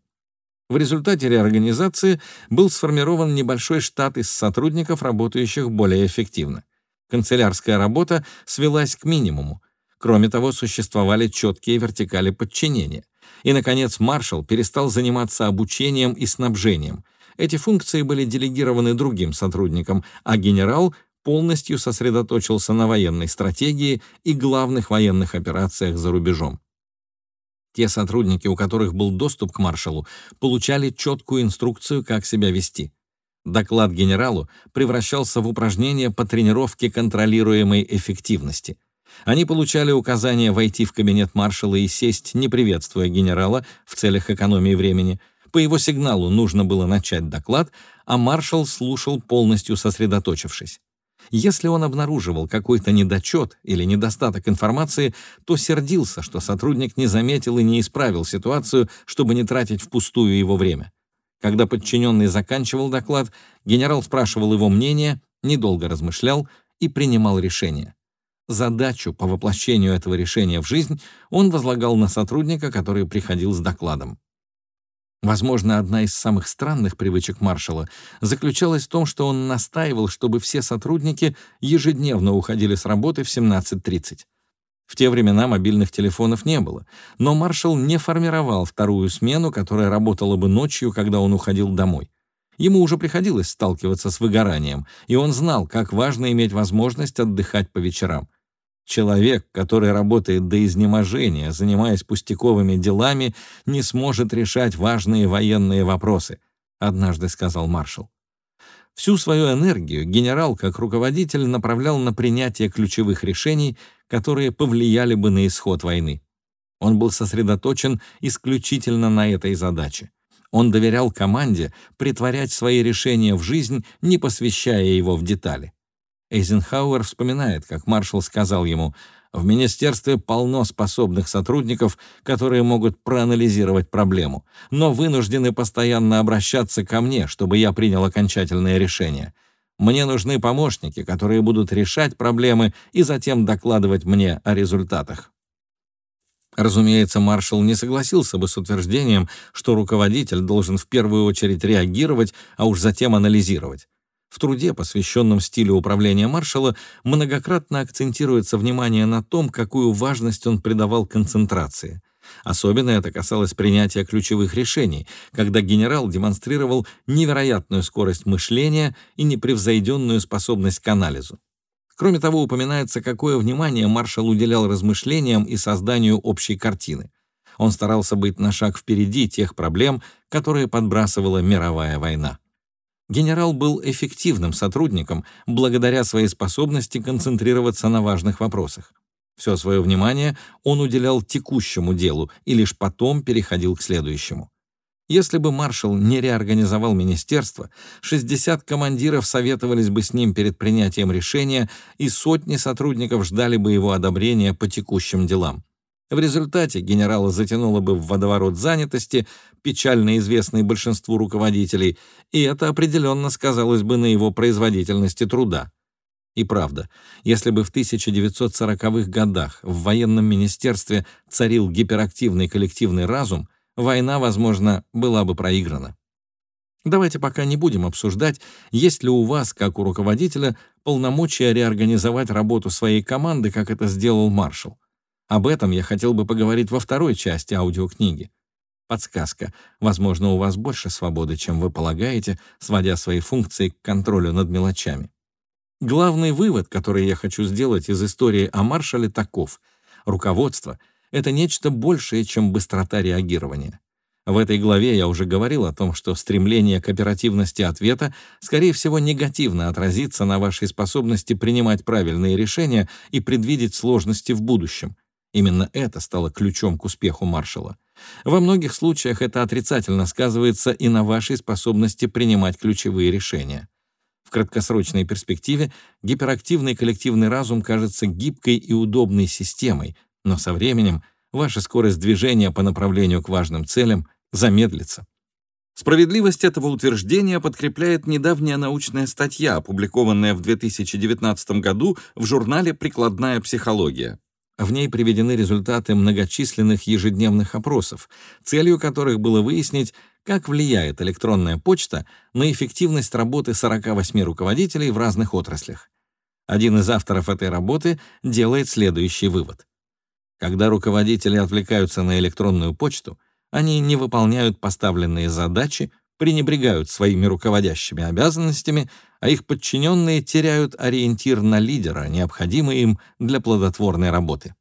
В результате реорганизации был сформирован небольшой штат из сотрудников, работающих более эффективно. Канцелярская работа свелась к минимуму. Кроме того, существовали четкие вертикали подчинения. И, наконец, маршал перестал заниматься обучением и снабжением — эти функции были делегированы другим сотрудникам, а генерал полностью сосредоточился на военной стратегии и главных военных операциях за рубежом. Те сотрудники, у которых был доступ к маршалу, получали четкую инструкцию, как себя вести. Доклад генералу превращался в упражнение по тренировке контролируемой эффективности. Они получали указание войти в кабинет маршала и сесть, не приветствуя генерала в целях экономии времени, по его сигналу нужно было начать доклад, а маршал слушал полностью сосредоточившись. Если он обнаруживал какой-то недочет или недостаток информации, то сердился, что сотрудник не заметил и не исправил ситуацию, чтобы не тратить впустую его время. Когда подчиненный заканчивал доклад, генерал спрашивал его мнение, недолго размышлял и принимал решение. Задачу по воплощению этого решения в жизнь он возлагал на сотрудника, который приходил с докладом. Возможно, одна из самых странных привычек маршала заключалась в том, что он настаивал, чтобы все сотрудники ежедневно уходили с работы в 17.30. В те времена мобильных телефонов не было, но маршал не формировал вторую смену, которая работала бы ночью, когда он уходил домой. Ему уже приходилось сталкиваться с выгоранием, и он знал, как важно иметь возможность отдыхать по вечерам. Человек, который работает до изнеможения, занимаясь пустяковыми делами, не сможет решать важные военные вопросы, однажды сказал маршал. Всю свою энергию генерал, как руководитель, направлял на принятие ключевых решений, которые повлияли бы на исход войны. Он был сосредоточен исключительно на этой задаче. Он доверял команде притворять свои решения в жизнь, не посвящая его в детали. Эйзенхауэр вспоминает, как маршал сказал ему, «В министерстве полно способных сотрудников, которые могут проанализировать проблему, но вынуждены постоянно обращаться ко мне, чтобы я принял окончательное решение. Мне нужны помощники, которые будут решать проблемы и затем докладывать мне о результатах». Разумеется, маршал не согласился бы с утверждением, что руководитель должен в первую очередь реагировать, а уж затем анализировать. В труде, посвященном стилю управления маршала, многократно акцентируется внимание на том, какую важность он придавал концентрации. Особенно это касалось принятия ключевых решений, когда генерал демонстрировал невероятную скорость мышления и непревзойденную способность к анализу. Кроме того, упоминается, какое внимание маршал уделял размышлениям и созданию общей картины. Он старался быть на шаг впереди тех проблем, которые подбрасывала мировая война. Генерал был эффективным сотрудником благодаря своей способности концентрироваться на важных вопросах. Все свое внимание он уделял текущему делу и лишь потом переходил к следующему. Если бы маршал не реорганизовал министерство, 60 командиров советовались бы с ним перед принятием решения, и сотни сотрудников ждали бы его одобрения по текущим делам. В результате генерала затянуло бы в водоворот занятости, печально известный большинству руководителей, и это определенно сказалось бы на его производительности труда. И правда, если бы в 1940-х годах в военном министерстве царил гиперактивный коллективный разум, война, возможно, была бы проиграна. Давайте пока не будем обсуждать, есть ли у вас, как у руководителя, полномочия реорганизовать работу своей команды, как это сделал маршал. Об этом я хотел бы поговорить во второй части аудиокниги. Подсказка. Возможно, у вас больше свободы, чем вы полагаете, сводя свои функции к контролю над мелочами. Главный вывод, который я хочу сделать из истории о маршале, таков. Руководство — это нечто большее, чем быстрота реагирования. В этой главе я уже говорил о том, что стремление к оперативности ответа, скорее всего, негативно отразится на вашей способности принимать правильные решения и предвидеть сложности в будущем. Именно это стало ключом к успеху маршала. Во многих случаях это отрицательно сказывается и на вашей способности принимать ключевые решения. В краткосрочной перспективе гиперактивный коллективный разум кажется гибкой и удобной системой, но со временем ваша скорость движения по направлению к важным целям замедлится. Справедливость этого утверждения подкрепляет недавняя научная статья, опубликованная в 2019 году в журнале «Прикладная психология». В ней приведены результаты многочисленных ежедневных опросов, целью которых было выяснить, как влияет электронная почта на эффективность работы 48 руководителей в разных отраслях. Один из авторов этой работы делает следующий вывод. Когда руководители отвлекаются на электронную почту, они не выполняют поставленные задачи, пренебрегают своими руководящими обязанностями, а их подчиненные теряют ориентир на лидера, необходимый им для плодотворной работы.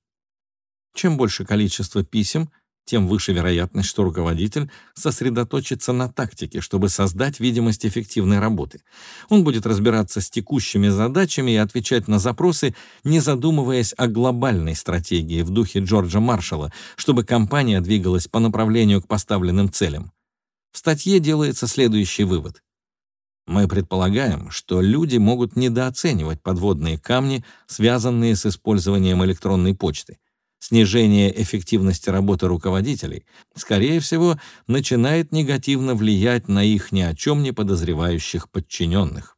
Чем больше количество писем, тем выше вероятность, что руководитель сосредоточится на тактике, чтобы создать видимость эффективной работы. Он будет разбираться с текущими задачами и отвечать на запросы, не задумываясь о глобальной стратегии в духе Джорджа Маршалла, чтобы компания двигалась по направлению к поставленным целям. В статье делается следующий вывод. Мы предполагаем, что люди могут недооценивать подводные камни, связанные с использованием электронной почты снижение эффективности работы руководителей, скорее всего, начинает негативно влиять на их ни о чем не подозревающих подчиненных.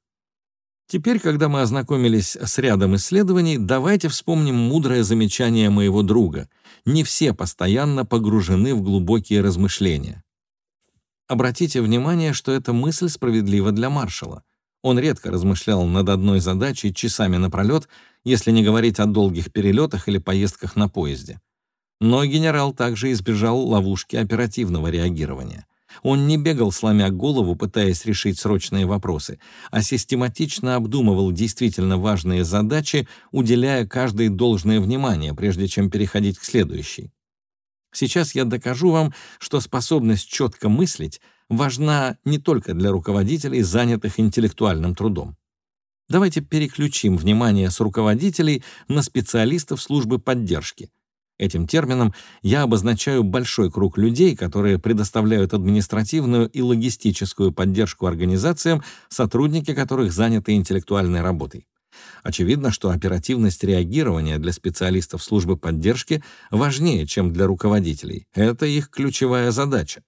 Теперь, когда мы ознакомились с рядом исследований, давайте вспомним мудрое замечание моего друга. Не все постоянно погружены в глубокие размышления. Обратите внимание, что эта мысль справедлива для маршала. Он редко размышлял над одной задачей часами напролет, если не говорить о долгих перелетах или поездках на поезде. Но генерал также избежал ловушки оперативного реагирования. Он не бегал, сломя голову, пытаясь решить срочные вопросы, а систематично обдумывал действительно важные задачи, уделяя каждой должное внимание, прежде чем переходить к следующей. Сейчас я докажу вам, что способность четко мыслить важна не только для руководителей, занятых интеллектуальным трудом. Давайте переключим внимание с руководителей на специалистов службы поддержки. Этим термином я обозначаю большой круг людей, которые предоставляют административную и логистическую поддержку организациям, сотрудники которых заняты интеллектуальной работой. Очевидно, что оперативность реагирования для специалистов службы поддержки важнее, чем для руководителей. Это их ключевая задача.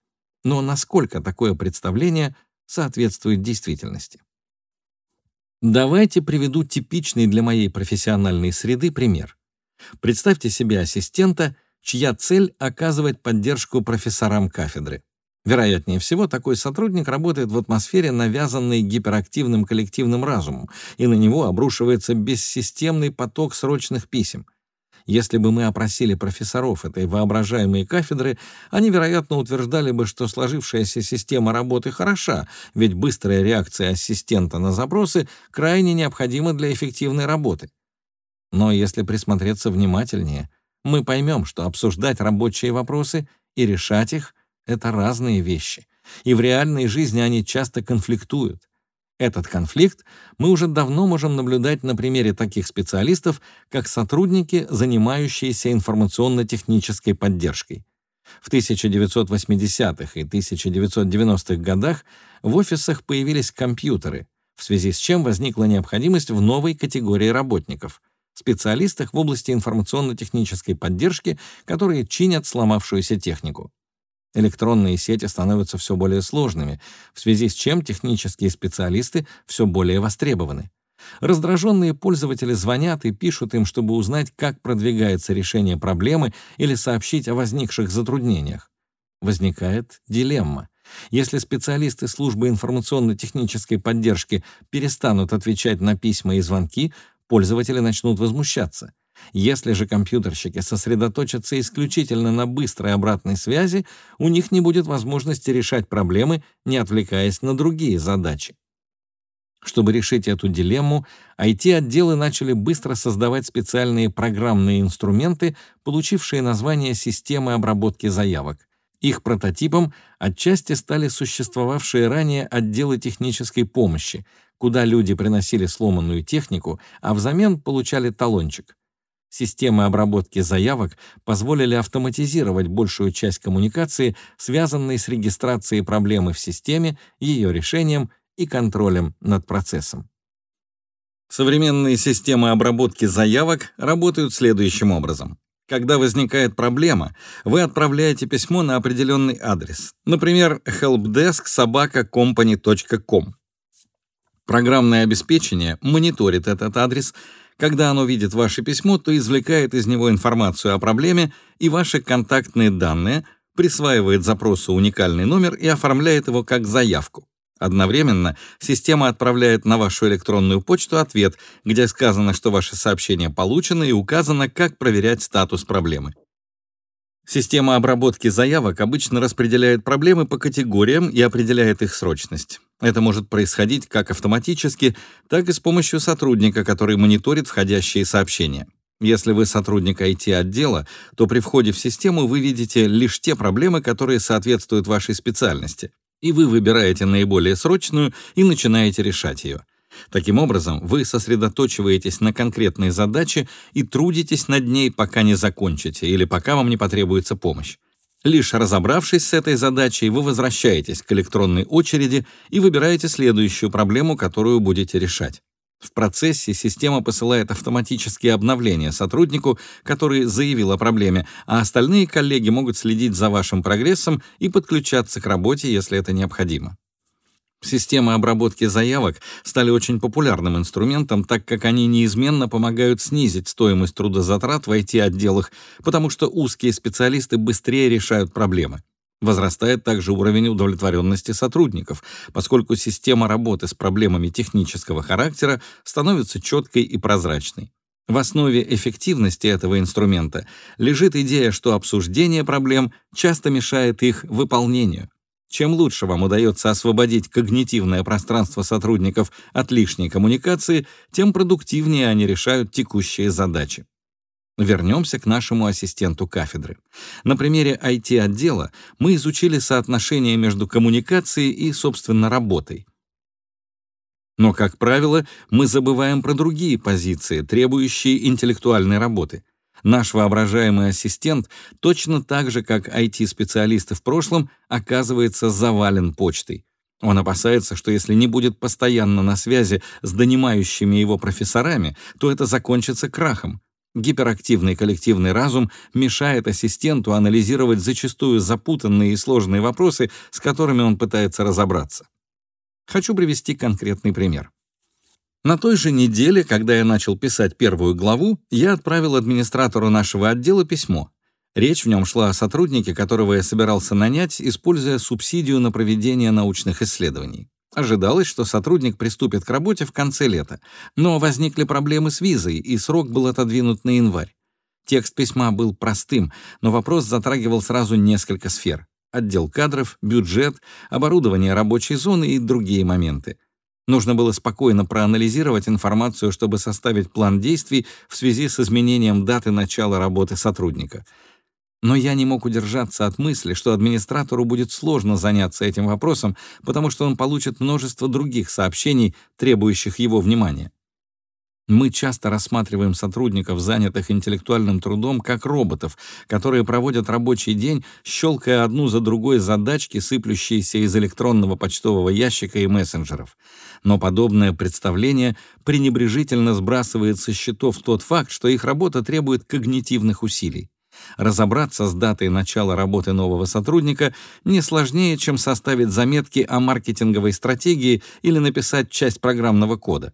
Но насколько такое представление соответствует действительности? Давайте приведу типичный для моей профессиональной среды пример. Представьте себе ассистента, чья цель — оказывать поддержку профессорам кафедры. Вероятнее всего, такой сотрудник работает в атмосфере, навязанной гиперактивным коллективным разумом, и на него обрушивается бессистемный поток срочных писем. Если бы мы опросили профессоров этой воображаемой кафедры, они, вероятно, утверждали бы, что сложившаяся система работы хороша, ведь быстрая реакция ассистента на запросы крайне необходима для эффективной работы. Но если присмотреться внимательнее, мы поймем, что обсуждать рабочие вопросы и решать их — это разные вещи, и в реальной жизни они часто конфликтуют. Этот конфликт мы уже давно можем наблюдать на примере таких специалистов, как сотрудники, занимающиеся информационно-технической поддержкой. В 1980-х и 1990-х годах в офисах появились компьютеры, в связи с чем возникла необходимость в новой категории работников — специалистах в области информационно-технической поддержки, которые чинят сломавшуюся технику. Электронные сети становятся все более сложными, в связи с чем технические специалисты все более востребованы. Раздраженные пользователи звонят и пишут им, чтобы узнать, как продвигается решение проблемы или сообщить о возникших затруднениях. Возникает дилемма. Если специалисты службы информационно-технической поддержки перестанут отвечать на письма и звонки, пользователи начнут возмущаться. Если же компьютерщики сосредоточатся исключительно на быстрой обратной связи, у них не будет возможности решать проблемы, не отвлекаясь на другие задачи. Чтобы решить эту дилемму, IT-отделы начали быстро создавать специальные программные инструменты, получившие название системы обработки заявок. Их прототипом отчасти стали существовавшие ранее отделы технической помощи, куда люди приносили сломанную технику, а взамен получали талончик. Системы обработки заявок позволили автоматизировать большую часть коммуникации, связанной с регистрацией проблемы в системе, ее решением и контролем над процессом. Современные системы обработки заявок работают следующим образом. Когда возникает проблема, вы отправляете письмо на определенный адрес, например, helpdesk.sobaka.company.com. Программное обеспечение мониторит этот адрес. Когда оно видит ваше письмо, то извлекает из него информацию о проблеме и ваши контактные данные, присваивает запросу уникальный номер и оформляет его как заявку. Одновременно система отправляет на вашу электронную почту ответ, где сказано, что ваше сообщение получено и указано, как проверять статус проблемы. Система обработки заявок обычно распределяет проблемы по категориям и определяет их срочность. Это может происходить как автоматически, так и с помощью сотрудника, который мониторит входящие сообщения. Если вы сотрудник IT-отдела, то при входе в систему вы видите лишь те проблемы, которые соответствуют вашей специальности, и вы выбираете наиболее срочную и начинаете решать ее. Таким образом, вы сосредоточиваетесь на конкретной задаче и трудитесь над ней, пока не закончите или пока вам не потребуется помощь. Лишь разобравшись с этой задачей, вы возвращаетесь к электронной очереди и выбираете следующую проблему, которую будете решать. В процессе система посылает автоматические обновления сотруднику, который заявил о проблеме, а остальные коллеги могут следить за вашим прогрессом и подключаться к работе, если это необходимо. Системы обработки заявок стали очень популярным инструментом, так как они неизменно помогают снизить стоимость трудозатрат в IT-отделах, потому что узкие специалисты быстрее решают проблемы. Возрастает также уровень удовлетворенности сотрудников, поскольку система работы с проблемами технического характера становится четкой и прозрачной. В основе эффективности этого инструмента лежит идея, что обсуждение проблем часто мешает их выполнению. Чем лучше вам удается освободить когнитивное пространство сотрудников от лишней коммуникации, тем продуктивнее они решают текущие задачи. Вернемся к нашему ассистенту кафедры. На примере IT-отдела мы изучили соотношение между коммуникацией и, собственно, работой. Но, как правило, мы забываем про другие позиции, требующие интеллектуальной работы. Наш воображаемый ассистент точно так же, как IT-специалисты в прошлом, оказывается завален почтой. Он опасается, что если не будет постоянно на связи с донимающими его профессорами, то это закончится крахом. Гиперактивный коллективный разум мешает ассистенту анализировать зачастую запутанные и сложные вопросы, с которыми он пытается разобраться. Хочу привести конкретный пример. На той же неделе, когда я начал писать первую главу, я отправил администратору нашего отдела письмо. Речь в нем шла о сотруднике, которого я собирался нанять, используя субсидию на проведение научных исследований. Ожидалось, что сотрудник приступит к работе в конце лета, но возникли проблемы с визой, и срок был отодвинут на январь. Текст письма был простым, но вопрос затрагивал сразу несколько сфер — отдел кадров, бюджет, оборудование рабочей зоны и другие моменты. Нужно было спокойно проанализировать информацию, чтобы составить план действий в связи с изменением даты начала работы сотрудника — но я не мог удержаться от мысли, что администратору будет сложно заняться этим вопросом, потому что он получит множество других сообщений, требующих его внимания. Мы часто рассматриваем сотрудников, занятых интеллектуальным трудом, как роботов, которые проводят рабочий день, щелкая одну за другой задачки, сыплющиеся из электронного почтового ящика и мессенджеров. Но подобное представление пренебрежительно сбрасывает со счетов тот факт, что их работа требует когнитивных усилий. Разобраться с датой начала работы нового сотрудника не сложнее, чем составить заметки о маркетинговой стратегии или написать часть программного кода.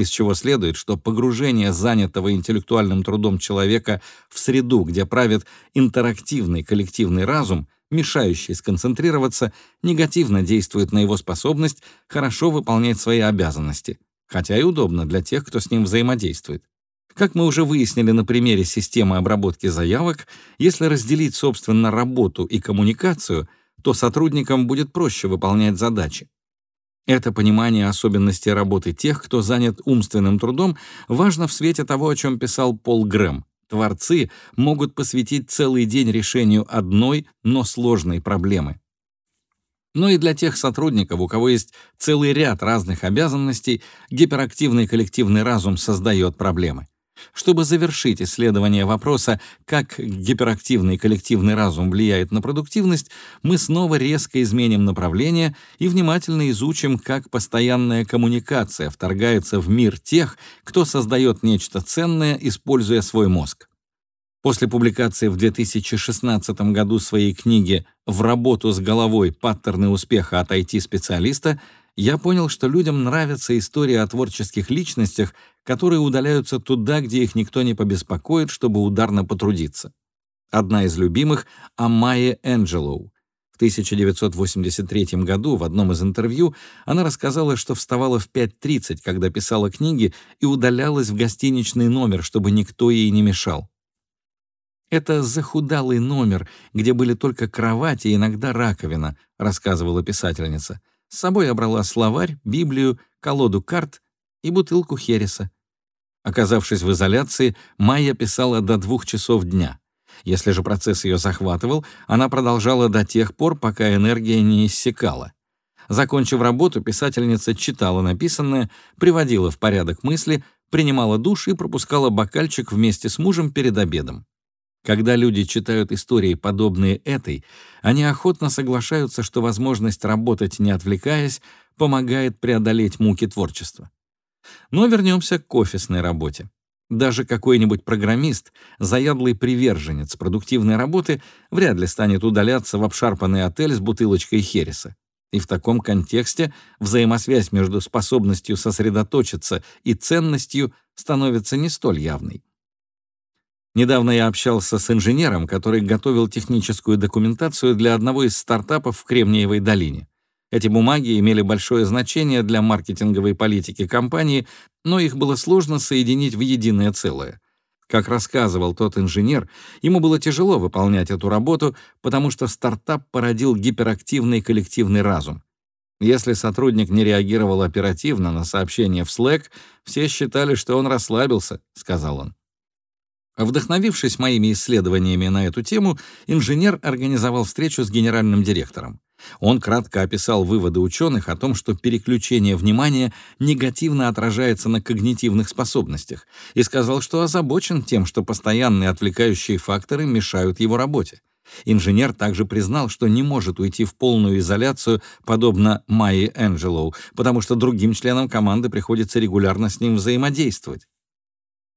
Из чего следует, что погружение занятого интеллектуальным трудом человека в среду, где правит интерактивный коллективный разум, мешающий сконцентрироваться, негативно действует на его способность хорошо выполнять свои обязанности, хотя и удобно для тех, кто с ним взаимодействует. Как мы уже выяснили на примере системы обработки заявок, если разделить, собственно, работу и коммуникацию, то сотрудникам будет проще выполнять задачи. Это понимание особенностей работы тех, кто занят умственным трудом, важно в свете того, о чем писал Пол Грэм. Творцы могут посвятить целый день решению одной, но сложной проблемы. Но и для тех сотрудников, у кого есть целый ряд разных обязанностей, гиперактивный коллективный разум создает проблемы. Чтобы завершить исследование вопроса, как гиперактивный коллективный разум влияет на продуктивность, мы снова резко изменим направление и внимательно изучим, как постоянная коммуникация вторгается в мир тех, кто создает нечто ценное, используя свой мозг. После публикации в 2016 году своей книги «В работу с головой. Паттерны успеха от IT-специалиста» я понял, что людям нравятся истории о творческих личностях, которые удаляются туда, где их никто не побеспокоит, чтобы ударно потрудиться. Одна из любимых — Амайя Энджелоу. В 1983 году в одном из интервью она рассказала, что вставала в 5.30, когда писала книги, и удалялась в гостиничный номер, чтобы никто ей не мешал. «Это захудалый номер, где были только кровать и иногда раковина», — рассказывала писательница. С собой я брала словарь, Библию, колоду карт и бутылку хереса. Оказавшись в изоляции, Майя писала до двух часов дня. Если же процесс ее захватывал, она продолжала до тех пор, пока энергия не иссякала. Закончив работу, писательница читала написанное, приводила в порядок мысли, принимала душ и пропускала бокальчик вместе с мужем перед обедом. Когда люди читают истории, подобные этой, они охотно соглашаются, что возможность работать, не отвлекаясь, помогает преодолеть муки творчества. Но вернемся к офисной работе. Даже какой-нибудь программист, заядлый приверженец продуктивной работы, вряд ли станет удаляться в обшарпанный отель с бутылочкой хереса. И в таком контексте взаимосвязь между способностью сосредоточиться и ценностью становится не столь явной. Недавно я общался с инженером, который готовил техническую документацию для одного из стартапов в Кремниевой долине. Эти бумаги имели большое значение для маркетинговой политики компании, но их было сложно соединить в единое целое. Как рассказывал тот инженер, ему было тяжело выполнять эту работу, потому что стартап породил гиперактивный коллективный разум. Если сотрудник не реагировал оперативно на сообщения в Slack, все считали, что он расслабился, сказал он. Вдохновившись моими исследованиями на эту тему, инженер организовал встречу с генеральным директором. Он кратко описал выводы ученых о том, что переключение внимания негативно отражается на когнитивных способностях, и сказал, что озабочен тем, что постоянные отвлекающие факторы мешают его работе. Инженер также признал, что не может уйти в полную изоляцию, подобно Майи Энджелоу, потому что другим членам команды приходится регулярно с ним взаимодействовать.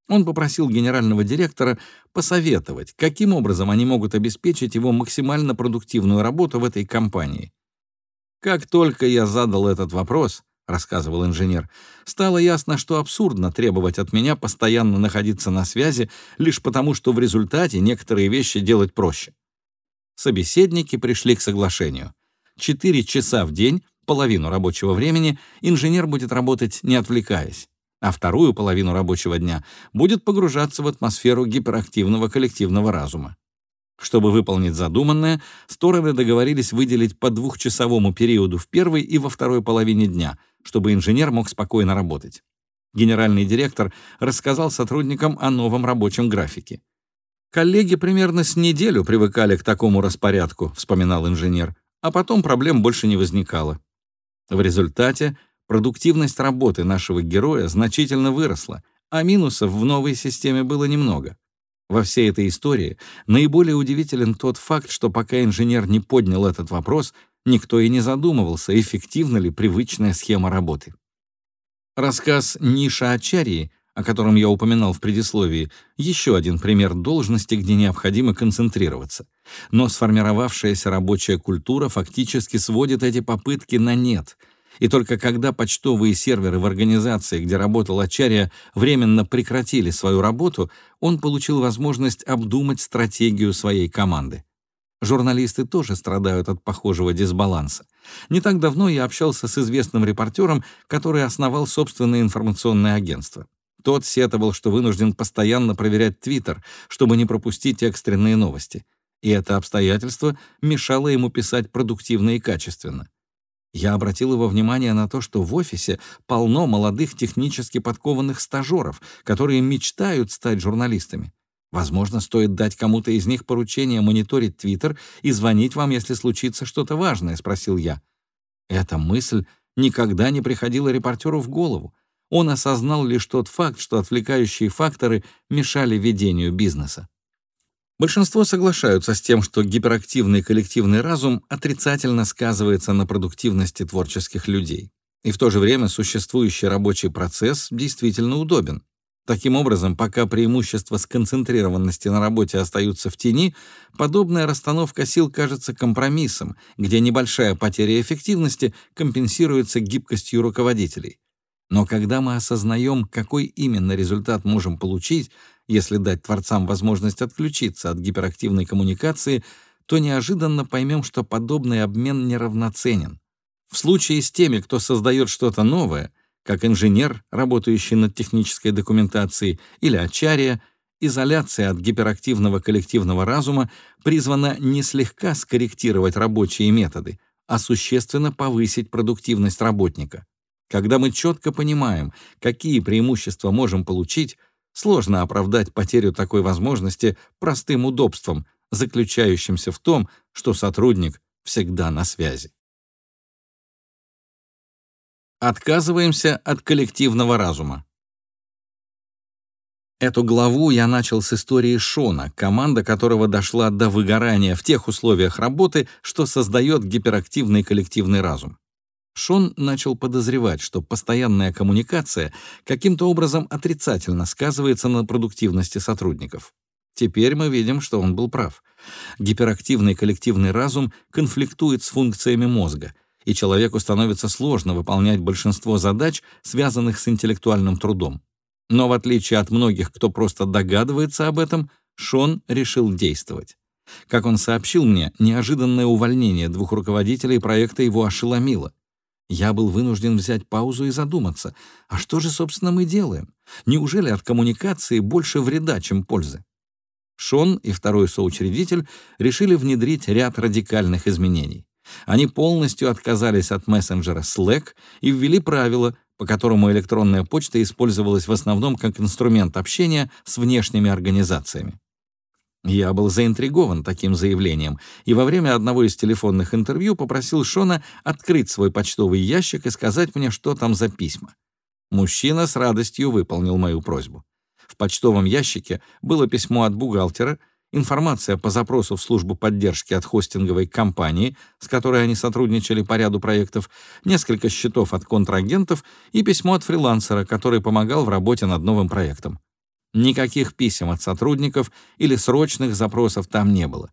Он попросил генерального директора посоветовать, каким образом они могут обеспечить его максимально продуктивную работу в этой компании. «Как только я задал этот вопрос», — рассказывал инженер, «стало ясно, что абсурдно требовать от меня постоянно находиться на связи лишь потому, что в результате некоторые вещи делать проще». Собеседники пришли к соглашению. Четыре часа в день, половину рабочего времени, инженер будет работать, не отвлекаясь а вторую половину рабочего дня будет погружаться в атмосферу гиперактивного коллективного разума. Чтобы выполнить задуманное, стороны договорились выделить по двухчасовому периоду в первой и во второй половине дня, чтобы инженер мог спокойно работать. Генеральный директор рассказал сотрудникам о новом рабочем графике. «Коллеги примерно с неделю привыкали к такому распорядку», — вспоминал инженер, «а потом проблем больше не возникало». В результате Продуктивность работы нашего героя значительно выросла, а минусов в новой системе было немного. Во всей этой истории наиболее удивителен тот факт, что пока инженер не поднял этот вопрос, никто и не задумывался, эффективна ли привычная схема работы. Рассказ Ниша Ачарии, о котором я упоминал в предисловии, еще один пример должности, где необходимо концентрироваться. Но сформировавшаяся рабочая культура фактически сводит эти попытки на нет — и только когда почтовые серверы в организации, где работал Ачария, временно прекратили свою работу, он получил возможность обдумать стратегию своей команды. Журналисты тоже страдают от похожего дисбаланса. Не так давно я общался с известным репортером, который основал собственное информационное агентство. Тот сетовал, что вынужден постоянно проверять Твиттер, чтобы не пропустить экстренные новости. И это обстоятельство мешало ему писать продуктивно и качественно. Я обратил его внимание на то, что в офисе полно молодых технически подкованных стажеров, которые мечтают стать журналистами. Возможно, стоит дать кому-то из них поручение мониторить Твиттер и звонить вам, если случится что-то важное, спросил я. Эта мысль никогда не приходила репортеру в голову. Он осознал лишь тот факт, что отвлекающие факторы мешали ведению бизнеса. Большинство соглашаются с тем, что гиперактивный коллективный разум отрицательно сказывается на продуктивности творческих людей. И в то же время существующий рабочий процесс действительно удобен. Таким образом, пока преимущества сконцентрированности на работе остаются в тени, подобная расстановка сил кажется компромиссом, где небольшая потеря эффективности компенсируется гибкостью руководителей. Но когда мы осознаем, какой именно результат можем получить, если дать творцам возможность отключиться от гиперактивной коммуникации, то неожиданно поймем, что подобный обмен неравноценен. В случае с теми, кто создает что-то новое, как инженер, работающий над технической документацией, или ачария, изоляция от гиперактивного коллективного разума призвана не слегка скорректировать рабочие методы, а существенно повысить продуктивность работника. Когда мы четко понимаем, какие преимущества можем получить, Сложно оправдать потерю такой возможности простым удобством, заключающимся в том, что сотрудник всегда на связи. Отказываемся от коллективного разума. Эту главу я начал с истории Шона, команда которого дошла до выгорания в тех условиях работы, что создает гиперактивный коллективный разум. Шон начал подозревать, что постоянная коммуникация каким-то образом отрицательно сказывается на продуктивности сотрудников. Теперь мы видим, что он был прав. Гиперактивный коллективный разум конфликтует с функциями мозга, и человеку становится сложно выполнять большинство задач, связанных с интеллектуальным трудом. Но в отличие от многих, кто просто догадывается об этом, Шон решил действовать. Как он сообщил мне, неожиданное увольнение двух руководителей проекта его ошеломило. Я был вынужден взять паузу и задуматься, а что же, собственно, мы делаем? Неужели от коммуникации больше вреда, чем пользы? Шон и второй соучредитель решили внедрить ряд радикальных изменений. Они полностью отказались от мессенджера Slack и ввели правило, по которому электронная почта использовалась в основном как инструмент общения с внешними организациями. Я был заинтригован таким заявлением и во время одного из телефонных интервью попросил Шона открыть свой почтовый ящик и сказать мне, что там за письма. Мужчина с радостью выполнил мою просьбу. В почтовом ящике было письмо от бухгалтера, информация по запросу в службу поддержки от хостинговой компании, с которой они сотрудничали по ряду проектов, несколько счетов от контрагентов и письмо от фрилансера, который помогал в работе над новым проектом. Никаких писем от сотрудников или срочных запросов там не было.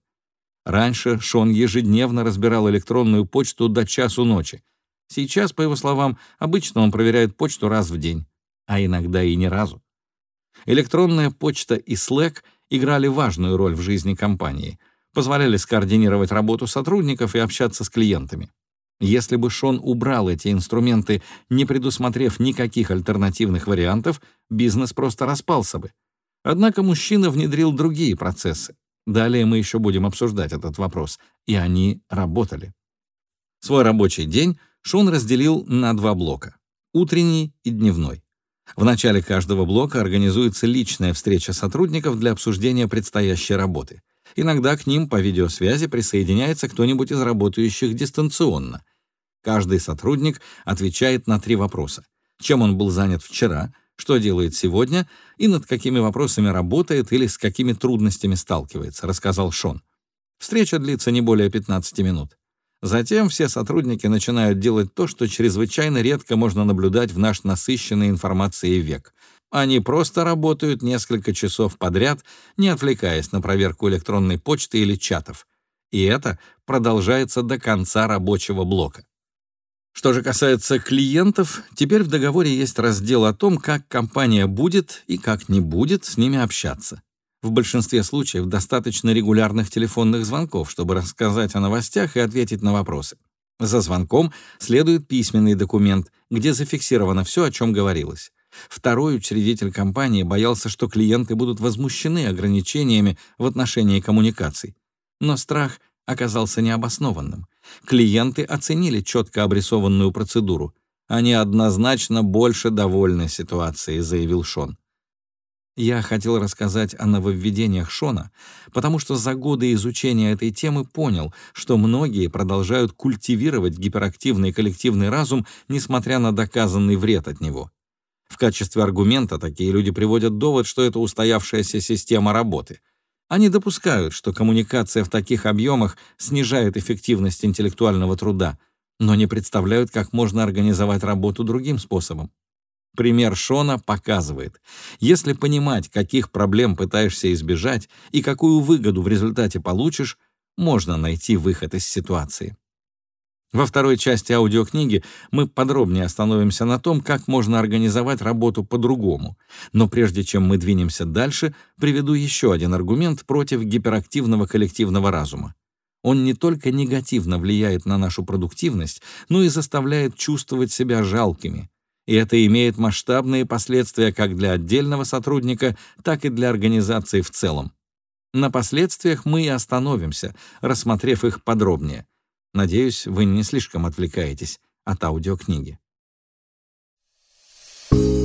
Раньше Шон ежедневно разбирал электронную почту до часу ночи. Сейчас, по его словам, обычно он проверяет почту раз в день, а иногда и ни разу. Электронная почта и Slack играли важную роль в жизни компании, позволяли скоординировать работу сотрудников и общаться с клиентами. Если бы Шон убрал эти инструменты, не предусмотрев никаких альтернативных вариантов, бизнес просто распался бы. Однако мужчина внедрил другие процессы. Далее мы еще будем обсуждать этот вопрос. И они работали. Свой рабочий день Шон разделил на два блока — утренний и дневной. В начале каждого блока организуется личная встреча сотрудников для обсуждения предстоящей работы. Иногда к ним по видеосвязи присоединяется кто-нибудь из работающих дистанционно. Каждый сотрудник отвечает на три вопроса. Чем он был занят вчера, что делает сегодня и над какими вопросами работает или с какими трудностями сталкивается, рассказал Шон. Встреча длится не более 15 минут. Затем все сотрудники начинают делать то, что чрезвычайно редко можно наблюдать в наш насыщенный информацией век. Они просто работают несколько часов подряд, не отвлекаясь на проверку электронной почты или чатов. И это продолжается до конца рабочего блока. Что же касается клиентов, теперь в договоре есть раздел о том, как компания будет и как не будет с ними общаться. В большинстве случаев достаточно регулярных телефонных звонков, чтобы рассказать о новостях и ответить на вопросы. За звонком следует письменный документ, где зафиксировано все, о чем говорилось. Второй учредитель компании боялся, что клиенты будут возмущены ограничениями в отношении коммуникаций. Но страх оказался необоснованным. Клиенты оценили четко обрисованную процедуру. Они однозначно больше довольны ситуацией, заявил Шон. Я хотел рассказать о нововведениях Шона, потому что за годы изучения этой темы понял, что многие продолжают культивировать гиперактивный коллективный разум, несмотря на доказанный вред от него. В качестве аргумента такие люди приводят довод, что это устоявшаяся система работы. Они допускают, что коммуникация в таких объемах снижает эффективность интеллектуального труда, но не представляют, как можно организовать работу другим способом. Пример Шона показывает, если понимать, каких проблем пытаешься избежать и какую выгоду в результате получишь, можно найти выход из ситуации. Во второй части аудиокниги мы подробнее остановимся на том, как можно организовать работу по-другому. Но прежде чем мы двинемся дальше, приведу еще один аргумент против гиперактивного коллективного разума. Он не только негативно влияет на нашу продуктивность, но и заставляет чувствовать себя жалкими, и это имеет масштабные последствия как для отдельного сотрудника, так и для организации в целом. На последствиях мы и остановимся, рассмотрев их подробнее. Надеюсь, вы не слишком отвлекаетесь от аудиокниги. Thank you